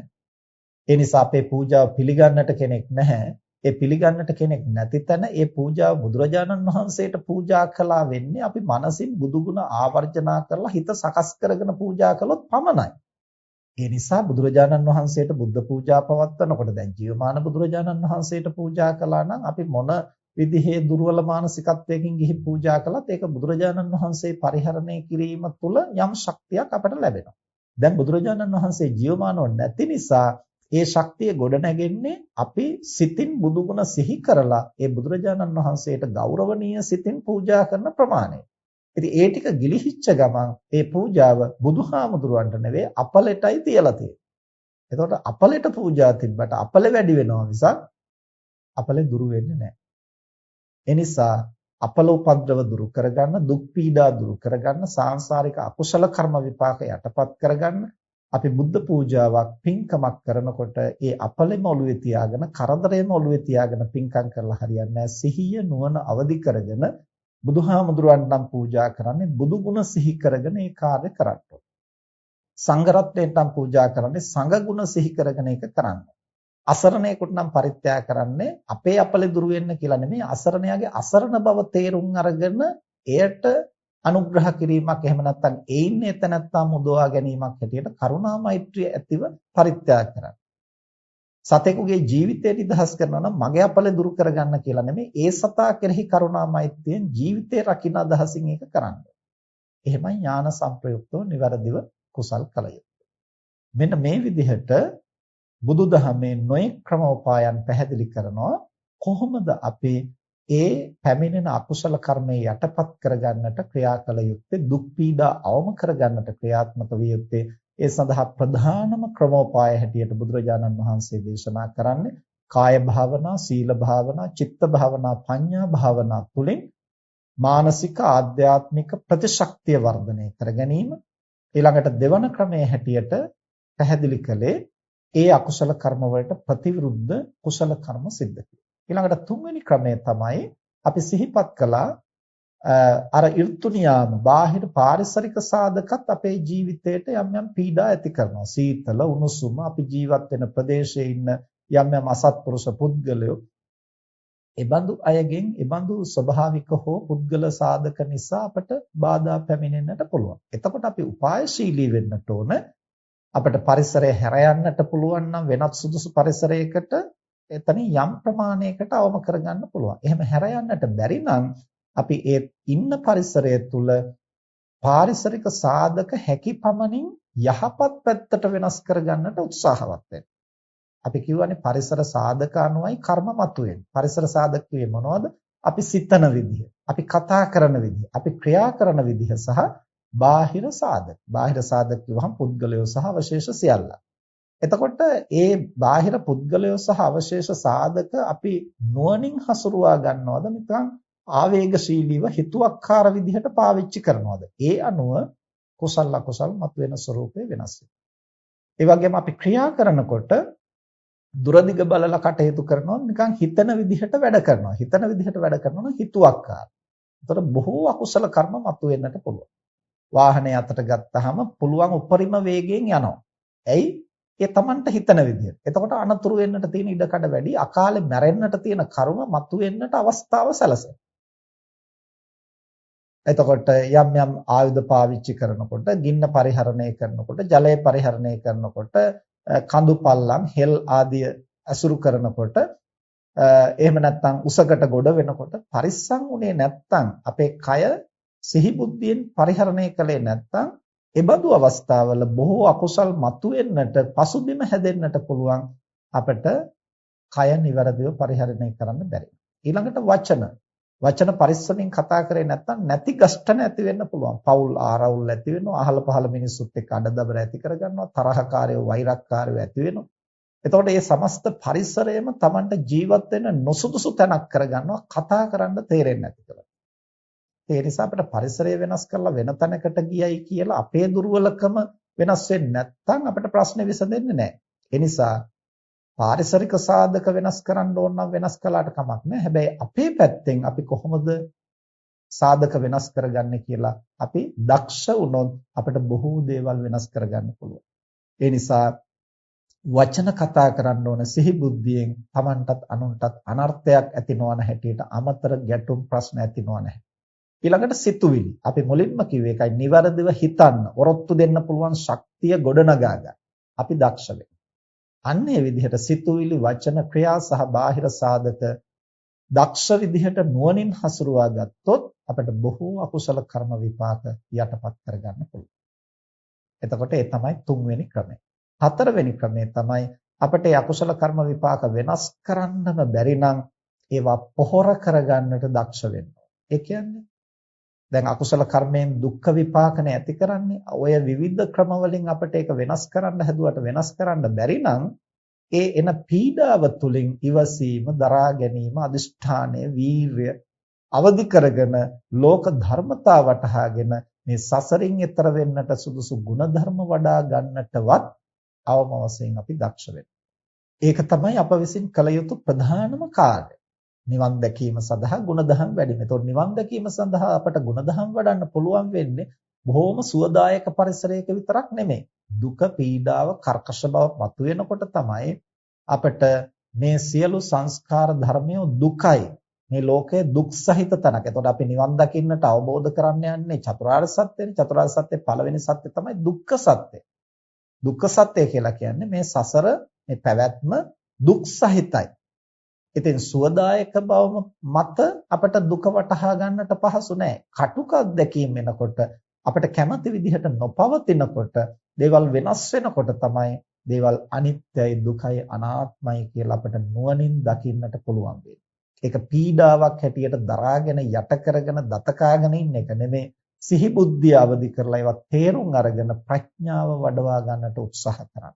ඒ නිසා අපේ පූජාව පිළිගන්නට කෙනෙක් නැහැ. ඒ පිළිගන්නට කෙනෙක් නැති තැන ඒ පූජාව බුදුරජාණන් වහන්සේට පූජා කළා වෙන්නේ අපි මනසින් බුදුගුණ ආවර්ජනා කරලා හිත සකස් කරගෙන පූජා කළොත් පමණයි. ඒ නිසා බුදුරජාණන් වහන්සේට බුද්ධ පූජා පවත්වනකොට දැන් ජීවමාන බුදුරජාණන් වහන්සේට පූජා කළා නම් අපි මොන විදිහේ දුර්වල මානසිකත්වයකින් ගිහි පූජා කළත් ඒක බුදුරජාණන් වහන්සේ පරිහරණය කිරීම තුළ යම් ශක්තියක් අපට ලැබෙනවා. දැන් බුදුරජාණන් වහන්සේ ජීවමානව නැති නිසා ඒ ශක්තිය ගොඩ නැගෙන්නේ අපි සිතින් බුදුගුණ සිහි කරලා ඒ බුදුරජාණන් වහන්සේට ගෞරවනීය සිතින් පූජා කරන ප්‍රමාණය. ඉතින් ඒ ටික ගිලිහිච්ච ගමන් ඒ පූජාව බුදුහාමුදුරුවන්ට නෙවෙයි අපලෙටයි තියලා තියෙන්නේ. එතකොට අපලෙට පූජා තිබ්බට අපලෙ වැඩි වෙනවා මිසක් අපලෙ දුරු වෙන්නේ නැහැ. ඒ නිසා අපල උපද්‍රව දුරු කරගන්න දුක් පීඩා දුරු කරගන්න සාංශාරික අකුසල කර්ම විපාක යටපත් කරගන්න අපි බුද්ධ පූජාවක් පින්කමක් කරනකොට ඒ අපලෙම ඔළුවේ තියාගෙන කරදරේම ඔළුවේ තියාගෙන පින්කම් කරලා හරියන්නේ සිහිය නුවණ අවදි කරගෙන බුදුහාමුදුරන් නම් පූජා කරන්නේ බුදු ගුණ සිහි කරගෙන ඒ කාර්ය කරන්න සංඝ රත්නයට නම් පූජා කරන්නේ සංඝ ගුණ සිහි කරගෙන ඒක කරන්න. අසරණයෙකුට නම් පරිත්‍යාග කරන්නේ අපේ අපලේ දුර වෙන්න කියලා නෙමෙයි අසරණයාගේ අසරණ බව තේරුම් අරගෙන එයට අනුග්‍රහ කිරීමක් එහෙම නැත්නම් ඒින් එතනත්තා මුදවා ගැනීමක් හැටියට කරුණා මෛත්‍රිය ඇතිව පරිත්‍යාග කරන්න. සතෙකුගේ ජීවිතය නිදහස් කරනවා නම් මගේ අපල දුරු කරගන්න කියලා නෙමෙයි ඒ සතා කෙරෙහි කරුණා මෛත්‍රියෙන් ජීවිතේ රකින්න අදහසින් ඒක කරන්න. එහෙමයි ඥාන සංප්‍රයුක්තව નિවරදිව කුසල් කළ යුත්තේ. මෙන්න මේ විදිහට බුදුදහමේ නොයෙක් ක්‍රමෝපායන් පැහැදිලි කරනවා කොහොමද අපේ ඒ පැමිණෙන අකුසල කර්මයේ යටපත් කරගන්නට ක්‍රියා කළ යුත්තේ දුක් පීඩා අවම කරගන්නට ක්‍රියාත්මක විය යුත්තේ ඒ සඳහා ප්‍රධානම ක්‍රමෝපාය හැටියට බුදුරජාණන් වහන්සේ දේශනා කරන්නේ කාය භාවනා, සීල භාවනා, චිත්ත භාවනා, පඤ්ඤා භාවනා තුළින් මානසික ආධ්‍යාත්මික ප්‍රතිශක්තිය වර්ධනය කර ගැනීම ඊළඟට දෙවන ක්‍රමයේ හැටියට පැහැදිලි කළේ ඒ අකුසල කර්ම වලට ප්‍රතිවිරුද්ධ කුසල කර්ම සිද්ධ කිරීම. ඊළඟට තුන්වෙනි ක්‍රමය තමයි අපි සිහිපත් කළා අර ඍතු නියාම බාහිර පාරිසරික සාධකත් අපේ ජීවිතයට යම් යම් පීඩා ඇති කරනවා සීතල උණුසුම අපි ජීවත් වෙන ප්‍රදේශයේ ඉන්න යම් යම් අසත්පුරුෂ පුද්ගලයෝ එබඳු අයගෙන් එබඳු ස්වභාවික හෝ පුද්ගල සාධක නිසා අපට බාධා පැමිණෙන්නට පුළුවන්. එතකොට අපි උපායශීලී වෙන්නට ඕන. අපිට පරිසරය හැර යන්නට පුළුවන් නම් වෙනත් සුදුසු පරිසරයකට එතනින් යම් ප්‍රමාණයකට අවම කරගන්න පුළුවන්. එහෙම හැර යන්නට බැරි නම් අපි ඒ ඉන්න පරිසරය තුල පාරිසරික සාධක හැකි පමණින් යහපත් පැත්තට වෙනස් කරගන්නට උත්සාහවත් වෙන්න. අපි කියවනේ පරිසර සාධක අනුවයි කර්ම මතුවෙන්නේ. පරිසර සාධක කියේ මොනවද? අපි සිතන විදිහ, අපි කතා කරන විදිහ, අපි ක්‍රියා කරන විදිහ සහ බාහිර සාධක. බාහිර සාධක කිව්වහම පුද්ගලයෝ සහ අවශේෂ සියල්ල. එතකොට ඒ බාහිර පුද්ගලයෝ සහ අවශේෂ සාධක අපි නුවණින් හසුරුවා ගන්නවද නිකන් ආවේගශීලීව හිතුවක්කාර විදිහට පාවිච්චි කරනවද? ඒ අනුව කුසල අකුසල් මතුවෙන ස්වરૂපය වෙනස් ඒ වගේම අපි ක්‍රියා කරනකොට දුරදිග බලලා කටයුතු කරනවා නිකන් හිතන විදිහට වැඩ කරනවා. හිතන විදිහට වැඩ කරනවා නම් හිතුවක්කාර. ඒතර බොහෝ අකුසල කර්ම මතුවෙන්නට පුළුවන්. වාහනේ අතට ගත්තාම පුළුවන් උපරිම වේගයෙන් යනවා. ඇයි? ඒ Tamanට හිතන විදිහට. එතකොට අනතුරු වෙන්නට තියෙන ඉඩකඩ වැඩි, අකාලේ මැරෙන්නට තියෙන කරුණ මතුවෙන්නට අවස්ථාව සැලසෙනවා. එතකොට යම් යම් ආයුධ පාවිච්චි කරනකොට, ගින්න පරිහරණය කරනකොට, ජලය පරිහරණය කරනකොට, කඳු පල්ලම්, හෙල් ආදිය අසුරු කරනකොට එහෙම නැත්නම් උසකට ගොඩ වෙනකොට පරිස්සම් උනේ නැත්නම් අපේ කය සිහි බුද්ධියෙන් පරිහරණය කළේ නැත්නම් එබඳු අවස්ථාවල බොහෝ අකුසල් මතුවෙන්නට පසුබිම හැදෙන්නට පුළුවන් අපිට කය નિවරදිව පරිහරණය කරන්න බැරි. ඊළඟට වචන. වචන පරිස්සමින් කතා කරේ නැත්නම් නැති ගෂ්ඨන ඇති වෙන්න පුළුවන්. පෞල් ආරවුල් ඇති වෙනවා. අහල පහල මිනිස්සුත් එක්ක අඩදබර ඇති කරගන්නවා. තරහකාරයෝ වෛරක්කාරයෝ ඇති වෙනවා. එතකොට මේ සමස්ත පරිසරයම Tamanට ජීවත් වෙන්න නොසුදුසු තැනක් කරගන්නවා. කතා කරන්න තේරෙන්නේ නැති කරලා. ඒ නිසා අපිට පරිසරය වෙනස් කරලා වෙන තැනකට ගියයි කියලා අපේ දුර්වලකම වෙනස් වෙන්නේ නැත්නම් අපිට ප්‍රශ්නේ විසඳෙන්නේ නැහැ. ඒ නිසා පාරිසරික සාධක වෙනස් කරන්න ඕන නම් වෙනස් කළාට කමක් නැහැ. හැබැයි අපේ පැත්තෙන් අපි කොහොමද සාධක වෙනස් කරගන්නේ කියලා අපි දක්ෂ වුණොත් අපිට බොහෝ දේවල් වෙනස් කරගන්න පුළුවන්. ඒ නිසා වචන කතා කරන්න ඕන සිහි බුද්ධියෙන් Tamanටත් අනුන්ටත් අනර්ථයක් ඇති නොවන හැටියට අමතර ගැටුම් ප්‍රශ්න ඇති නොවන හැටියට ඊළඟට සිතුවිලි. අපි මුලින්ම කිව්වේ ඒකයි නිවැරදිව හිතන්න, ඔරොත්තු දෙන්න පුළුවන් ශක්තිය ගොඩනගා ගන්න. අපි දක්ෂ වෙන්න. අන්න ඒ විදිහට සිතුවිලි, වචන, ක්‍රියා සහ බාහිර සාධක දක්ෂ විදිහට නුවණින් හසුරුවා ගත්තොත් අපිට බොහෝ අකුසල කර්ම විපාක යටපත් කරගන්න පුළුවන්. එතකොට ඒ තමයි තුන්වෙනි ක්‍රමය. හතරවෙනි ක්‍රමය තමයි අපිට ඒ අකුසල කර්ම විපාක වෙනස් කරන්නම බැරි නම් ඒවා පොහොර කරගන්නට දක්ෂ වෙන්න. ඒ කියන්නේ දැන් අකුසල කර්මයෙන් දුක්ඛ විපාකන ඇති කරන්නේ. ඔය විවිධ ක්‍රම වලින් අපිට ඒක වෙනස් කරන්න හැදුවට වෙනස් කරන්න බැරි නම් ඒ එන පීඩාව තුලින් ඉවසීම, දරා ගැනීම, අදිෂ්ඨානය, වීරය, අවදි කරගෙන ලෝක ධර්මතා වටහාගෙන මේ සසරින් එතර වෙන්නට සුදුසු ಗುಣධර්ම වඩා ගන්නටවත් අවම වශයෙන් අපි දක්ෂ ඒක තමයි අප විසින් කළ යුතු ප්‍රධානම කාර්යය. නිවන් දැකීම සඳහා ಗುಣධම් වැඩිම. ඒතකොට නිවන් දැකීම සඳහා අපට ಗುಣධම් වඩන්න පුළුවන් වෙන්නේ බොහොම සුවදායක පරිසරයක විතරක් නෙමෙයි. දුක, පීඩාව, කර්කශ බව මතුවෙනකොට තමයි අපට මේ සියලු සංස්කාර ධර්මය දුකයි. මේ ලෝකය දුක් සහිත තැනක. ඒතකොට අපි නිවන් දකින්නට අවබෝධ කරන්න යන්නේ චතුරාර්ය සත්‍යනේ. චතුරාර්ය සත්‍ය පළවෙනි සත්‍ය තමයි දුක්ඛ සත්‍ය. දුක්ඛ සත්‍ය කියලා කියන්නේ මේ සසර මේ පැවැත්ම දුක් සහිතයි. ඉතින් සුවදායක බවම මත අපට දුක වටහා ගන්නට පහසු නෑ. කටුක අත්දැකීම් එනකොට අපිට කැමති විදිහට නොපවතිනකොට දේවල් වෙනස් වෙනකොට තමයි දේවල් අනිත්‍යයි දුකයි අනාත්මයි කියලා අපිට නුවණින් දකින්නට පුළුවන් වෙන්නේ. ඒක පීඩාවක් හැටියට දරාගෙන යට කරගෙන දතකාගෙන ඉන්න එක නෙමෙයි සිහි බුද්ධිය අවදි කරලා ඒවා තේරුම් අරගෙන ප්‍රඥාව වඩවා ගන්නට උත්සාහ කරන්න.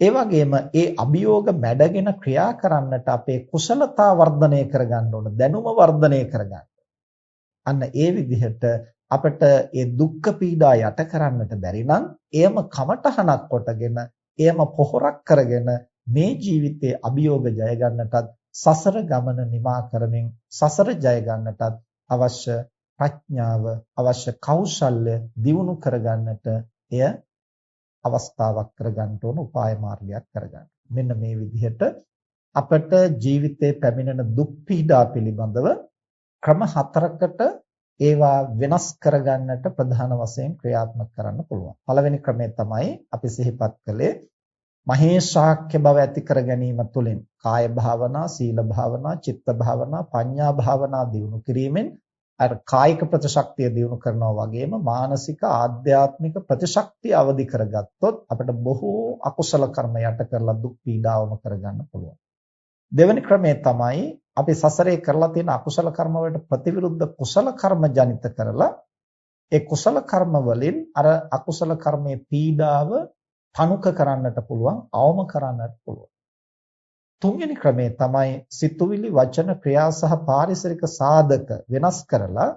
ඒ වගේම ඒ අභියෝග මැඩගෙන ක්‍රියා කරන්නට අපේ කුසලතා වර්ධනය කරගන්න ඕන දැනුම වර්ධනය කරගන්න. අන්න ඒ විදිහට අපිට ඒ දුක්ඛ පීඩා යට කරන්නට බැරි නම් එයම කමටහනක් කොටගෙන එයම පොහොරක් කරගෙන මේ ජීවිතයේ අභියෝග ජය ගන්නටත් සසර ගමන නිමා කරමින් සසර ජය ගන්නටත් අවශ්‍ය ප්‍රඥාව අවශ්‍ය කෞශල්‍ය දියුණු කරගන්නට එය අවස්ථාවක් කරගන්න ඕන උපාය මාර්ගයක් කරගන්න. මෙන්න මේ විදිහට අපට ජීවිතේ පැමිණෙන දුක් පීඩා පිළිබඳව ක්‍රම හතරකට ඒවා වෙනස් කරගන්නට ප්‍රධාන වශයෙන් ක්‍රියාත්මක කරන්න පුළුවන්. පළවෙනි ක්‍රමය තමයි අපි සිහිපත් කළේ මහේශාක්‍ය බව ඇති කර ගැනීම තුළින් කාය භාවනා, සීල භාවනා, චිත්ත භාවනා, පඤ්ඤා භාවනා දියුණු කිරීමෙන් අර කායික ප්‍රතිශක්තිය දියුණු කරනවා වගේම මානසික ආධ්‍යාත්මික ප්‍රතිශක්තිය අවදි කරගත්තොත් අපිට බොහෝ අකුසල කර්ම යට කරලා දුක් පීඩාවම කරගන්න පුළුවන්. දෙවෙනි ක්‍රමය තමයි අපි සසරේ කරලා තියෙන අකුසල කර්ම වලට ප්‍රතිවිරුද්ධ කුසල කර්ම ජනිත කරලා ඒ කුසල කර්ම වලින් අර අකුසල කර්මයේ පීඩාව තනුක කරන්නට පුළුවන්, අවම කරන්නට පුළුවන්. තුන්වෙනි ක්‍රමය තමයි සිතුවිලි වචන ක්‍රියා සහ පාරිසරික සාධක වෙනස් කරලා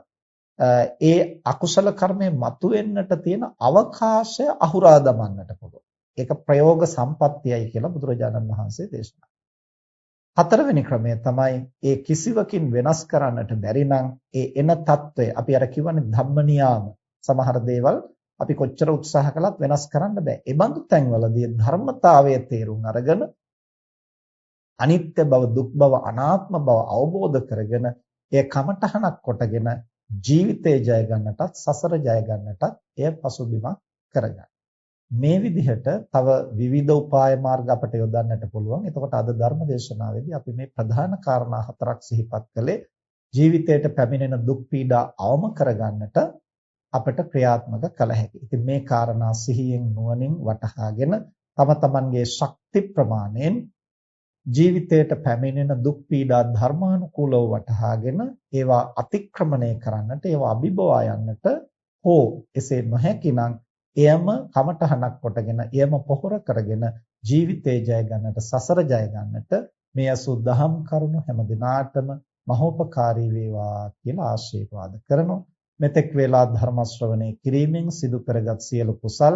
ඒ අකුසල කර්මය මතුවෙන්නට තියෙන අවකාශය අහුරා දමන්නට පුළුවන්. ඒක ප්‍රයෝග සම්පත්තියයි කියලා බුදුරජාණන් වහන්සේ දේශනා හතරවෙනි ක්‍රමය තමයි ඒ කිසිවකින් වෙනස් කරන්නට බැරි ඒ එන తত্ত্বය අපි අර කියවනේ ධම්මනියාම සමහර දේවල් අපි කොච්චර උත්සාහ කළත් වෙනස් කරන්න බෑ. ඒ බඳු තැන්වලදී ධර්මතාවය තේරුම් අරගෙන අනිත්‍ය බව දුක් බව අනාත්ම බව අවබෝධ කරගෙන එය කමඨහනක් කොටගෙන ජීවිතේ ජය ගන්නටත් සසර ජය ගන්නටත් එය පසුබිමක් කරගන්න. මේ විදිහට තව විවිධ උපාය මාර්ග අපට යොදන්නට පුළුවන්. එතකොට අද ධර්ම දේශනාවේදී අපි මේ ප්‍රධාන කාරණා හතරක් සිහිපත් කළේ ජීවිතයට පැමිණෙන දුක් පීඩා අවම කරගන්නට අපට ක්‍රියාත්මක කළ හැකියි. ඉතින් මේ කාරණා සිහියෙන් නුවණින් වටහාගෙන තම තමන්ගේ ශක්ති ප්‍රමාණයෙන් ජීවිතයට පැමිණෙන දුක් පීඩා ධර්මානුකූලව වටහාගෙන ඒවා අතික්‍රමණය කරන්නට ඒවා අභිබවා යන්නට හෝ එසේ නොහැකිනම් එයම කමඨහනක් කොටගෙන එයම පොහොර කරගෙන ජීවිතේ ජය ගන්නට සසර ජය ගන්නට මේ අසුද්ධහම් කරුණු හැම දිනාටම මහෝපකාරී වේවා කියලා ආශිර්වාද කරනවා. මෙතෙක් වේලා ධර්ම ශ්‍රවණය කිරීමෙන් සිදු කරගත් සියලු කුසල්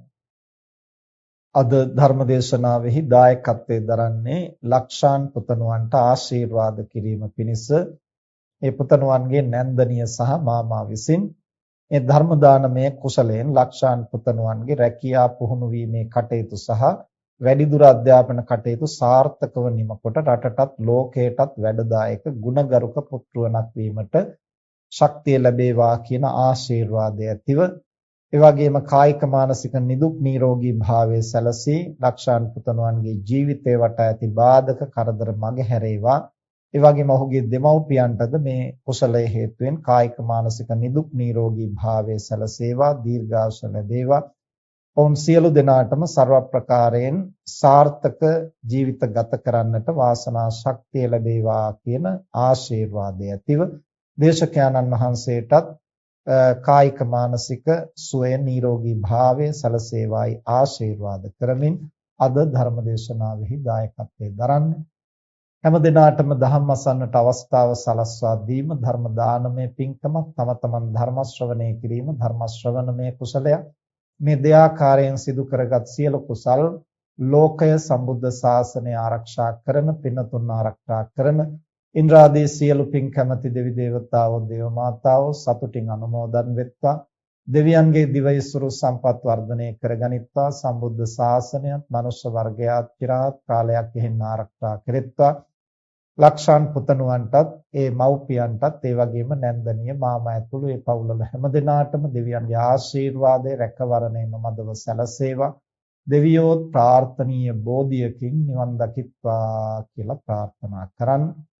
අද ධර්මදේශනාවෙහි දායකත්වයේ දරන්නේ ලක්ෂාන් පුතණුවන්ට ආශිර්වාද කිරීම පිණිස ඒ පුතණුවන්ගේ නැන්දනිය සහ මාමා විසින් මේ ධර්ම දානමය කුසලයෙන් ලක්ෂාන් පුතණුවන්ගේ රැකියා පුහුණු වීමේ කටයුතු සහ වැඩිදුර අධ්‍යාපන කටයුතු සාර්ථකව නිමකොට රටටත් ලෝකයටත් වැඩදායක ගුණගරුක පුත්‍රවණක් වීමට ශක්තිය ලැබේවා කියන ආශිර්වාදය ඇතිව ඒ වගේම කායික මානසික නිදුක් නිරෝගී භාවයේ සැලසී ලක්ෂාන් පුතණුවන්ගේ ජීවිතේ වටා ඇති බාධක කරදර මග හැරේවා. ඒ වගේම ඔහුගේ දෙමව්පියන්ටද මේ කුසලයේ හේතුවෙන් කායික මානසික නිදුක් නිරෝගී භාවයේ සැලසේවා දීර්ඝාෂ ලැබේවා ඔවුන් සියලු දෙනාටම ਸਰව ප්‍රකාරයෙන් සාර්ථක ජීවිත ගත කරන්නට වාසනා ශක්තිය ලැබේවා කියන ආශිර්වාදය ඇතිව දේශකයන්න් වහන්සේටත් කායික මානසික සුවය නිරෝගී භාවය සලසේවායි ආශිර්වාද කරමින් අද ධර්ම දේශනාවෙහි දායකත්වයෙන් දරන්නේ. හැම දිනාටම ධම්ම අසන්නට අවස්ථාව සලස්වා දීම ධර්ම දානමය පින්කමක් තම තමන් ධර්ම ශ්‍රවණය කිරීම ධර්ම ශ්‍රවණමය කුසලයක්. මේ දෙආකාරයෙන් සිදු කරගත් සියලු කුසල් ලෝකය සම්බුද්ධ ශාසනය ආරක්ෂා කරන පින්නතුන් ආරක්ෂා කරන ඉන්ද්‍රාදී සියලු පින් කැමැති දෙවි දේවතාවෝ දේව මාතාවෝ සතුටින් අනුමෝදන් වෙත්වා. දෙවියන්ගේ දිවයිසුරු සම්පත් වර්ධනය කරගනිත්වා සම්බුද්ධ ශාසනයත් මනුෂ්‍ය වර්ගයාත් চিරාත් කාලයක් එහෙන් ආරක්ෂා කෙරෙත්වා. ලක්ෂාන් පුතණුවන්ටත් ඒ මව්පියන්ටත් ඒ වගේම නැන්දනිය මාමා ඇතුළු ඒ පවුලල හැම දිනාටම දෙවියන්ගේ ආශිර්වාදය රැකවරණය නොමදව සැලසේවා. දෙවියෝත් ප්‍රාර්ථනීය බෝධියකින් නිවන් දකිත්වා කියලා ප්‍රාර්ථනා කරන්නේ.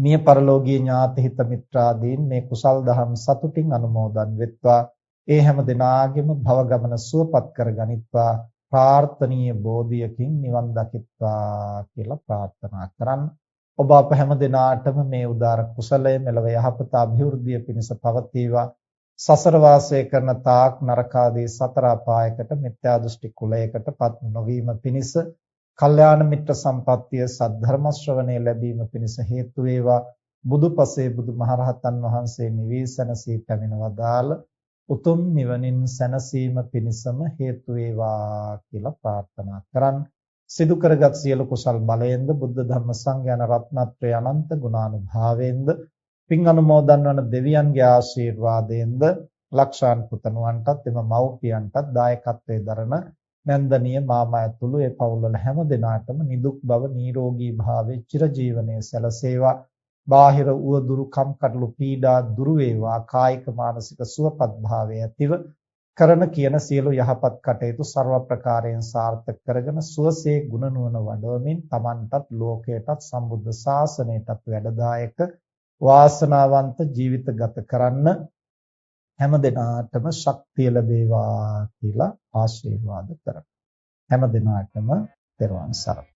මිය පරලෝකීය ඥාති හිත මිත්‍රාදීන් මේ කුසල් දහම් සතුටින් අනුමෝදන් වෙත්වා ඒ හැම දිනාගෙම භව ගමන සුවපත් කරගනිත්වා ප්‍රාර්ථනීය බෝධියකින් නිවන් දකිත්වා කියලා ප්‍රාර්ථනා කරන්න. ඔබ අප හැම දිනාටම මේ උදාර කුසලය මෙලව යහපත અભිවෘද්ධිය පිණිස පවතිවා. සසර වාසය කරන තාක් නරකාදී සතර අපායකට මිත්‍යා දෘෂ්ටි කුලයකටපත් නොවීම පිණිස කල්යාණ මිත්‍ර සම්පත්තිය සද්ධර්ම ශ්‍රවණය ලැබීම පිණිස හේතු වේවා. බුදුපසේ බුදුමහරහතන් වහන්සේ නිවේසනසී පැමිණවදාල උතුම් නිවනින් සැනසීම පිණිසම හේතු වේවා කියලා ප්‍රාර්ථනා කරන් සිදු කරගත් සියලු කුසල් බලයෙන්ද බුද්ධ ධර්ම සංඥාන රත්නත්‍රය අනන්ත ගුණානුභාවයෙන්ද පින් අනුමෝදන් වන දෙවියන්ගේ ආශිර්වාදයෙන්ද ලක්ෂාන් පුතණුවන්ටත් එම මව්පියන්ටත් දායකත්වයේ දරන නැන්දනිය මාමා ඇතුළු ඒ පවුල්වල හැම දෙනාටම නිදුක් බව නිරෝගී භාවයේ චිරජීවනයේ සැලසේවා. බාහිර උවදුරු කම්කටොළු පීඩා දුරු වේවා. කායික මානසික සුවපත් භාවය ඇතිව කරන කියන සියලු යහපත් කටයුතු ਸਰව ප්‍රකාරයෙන් සාර්ථක කරගෙන සුවසේ ගුණ නුවණ වඩවමින් Tamanටත් ලෝකයටත් සම්බුද්ධ ශාසනයටත් වැඩදායක වාසනාවන්ත ජීවිත ගත කරන්න හැම දිනාටම ශක්තිය ලැබේවා කියලා ආශිර්වාද කරමි. හැම දිනාටම තෙරුවන් සරණයි.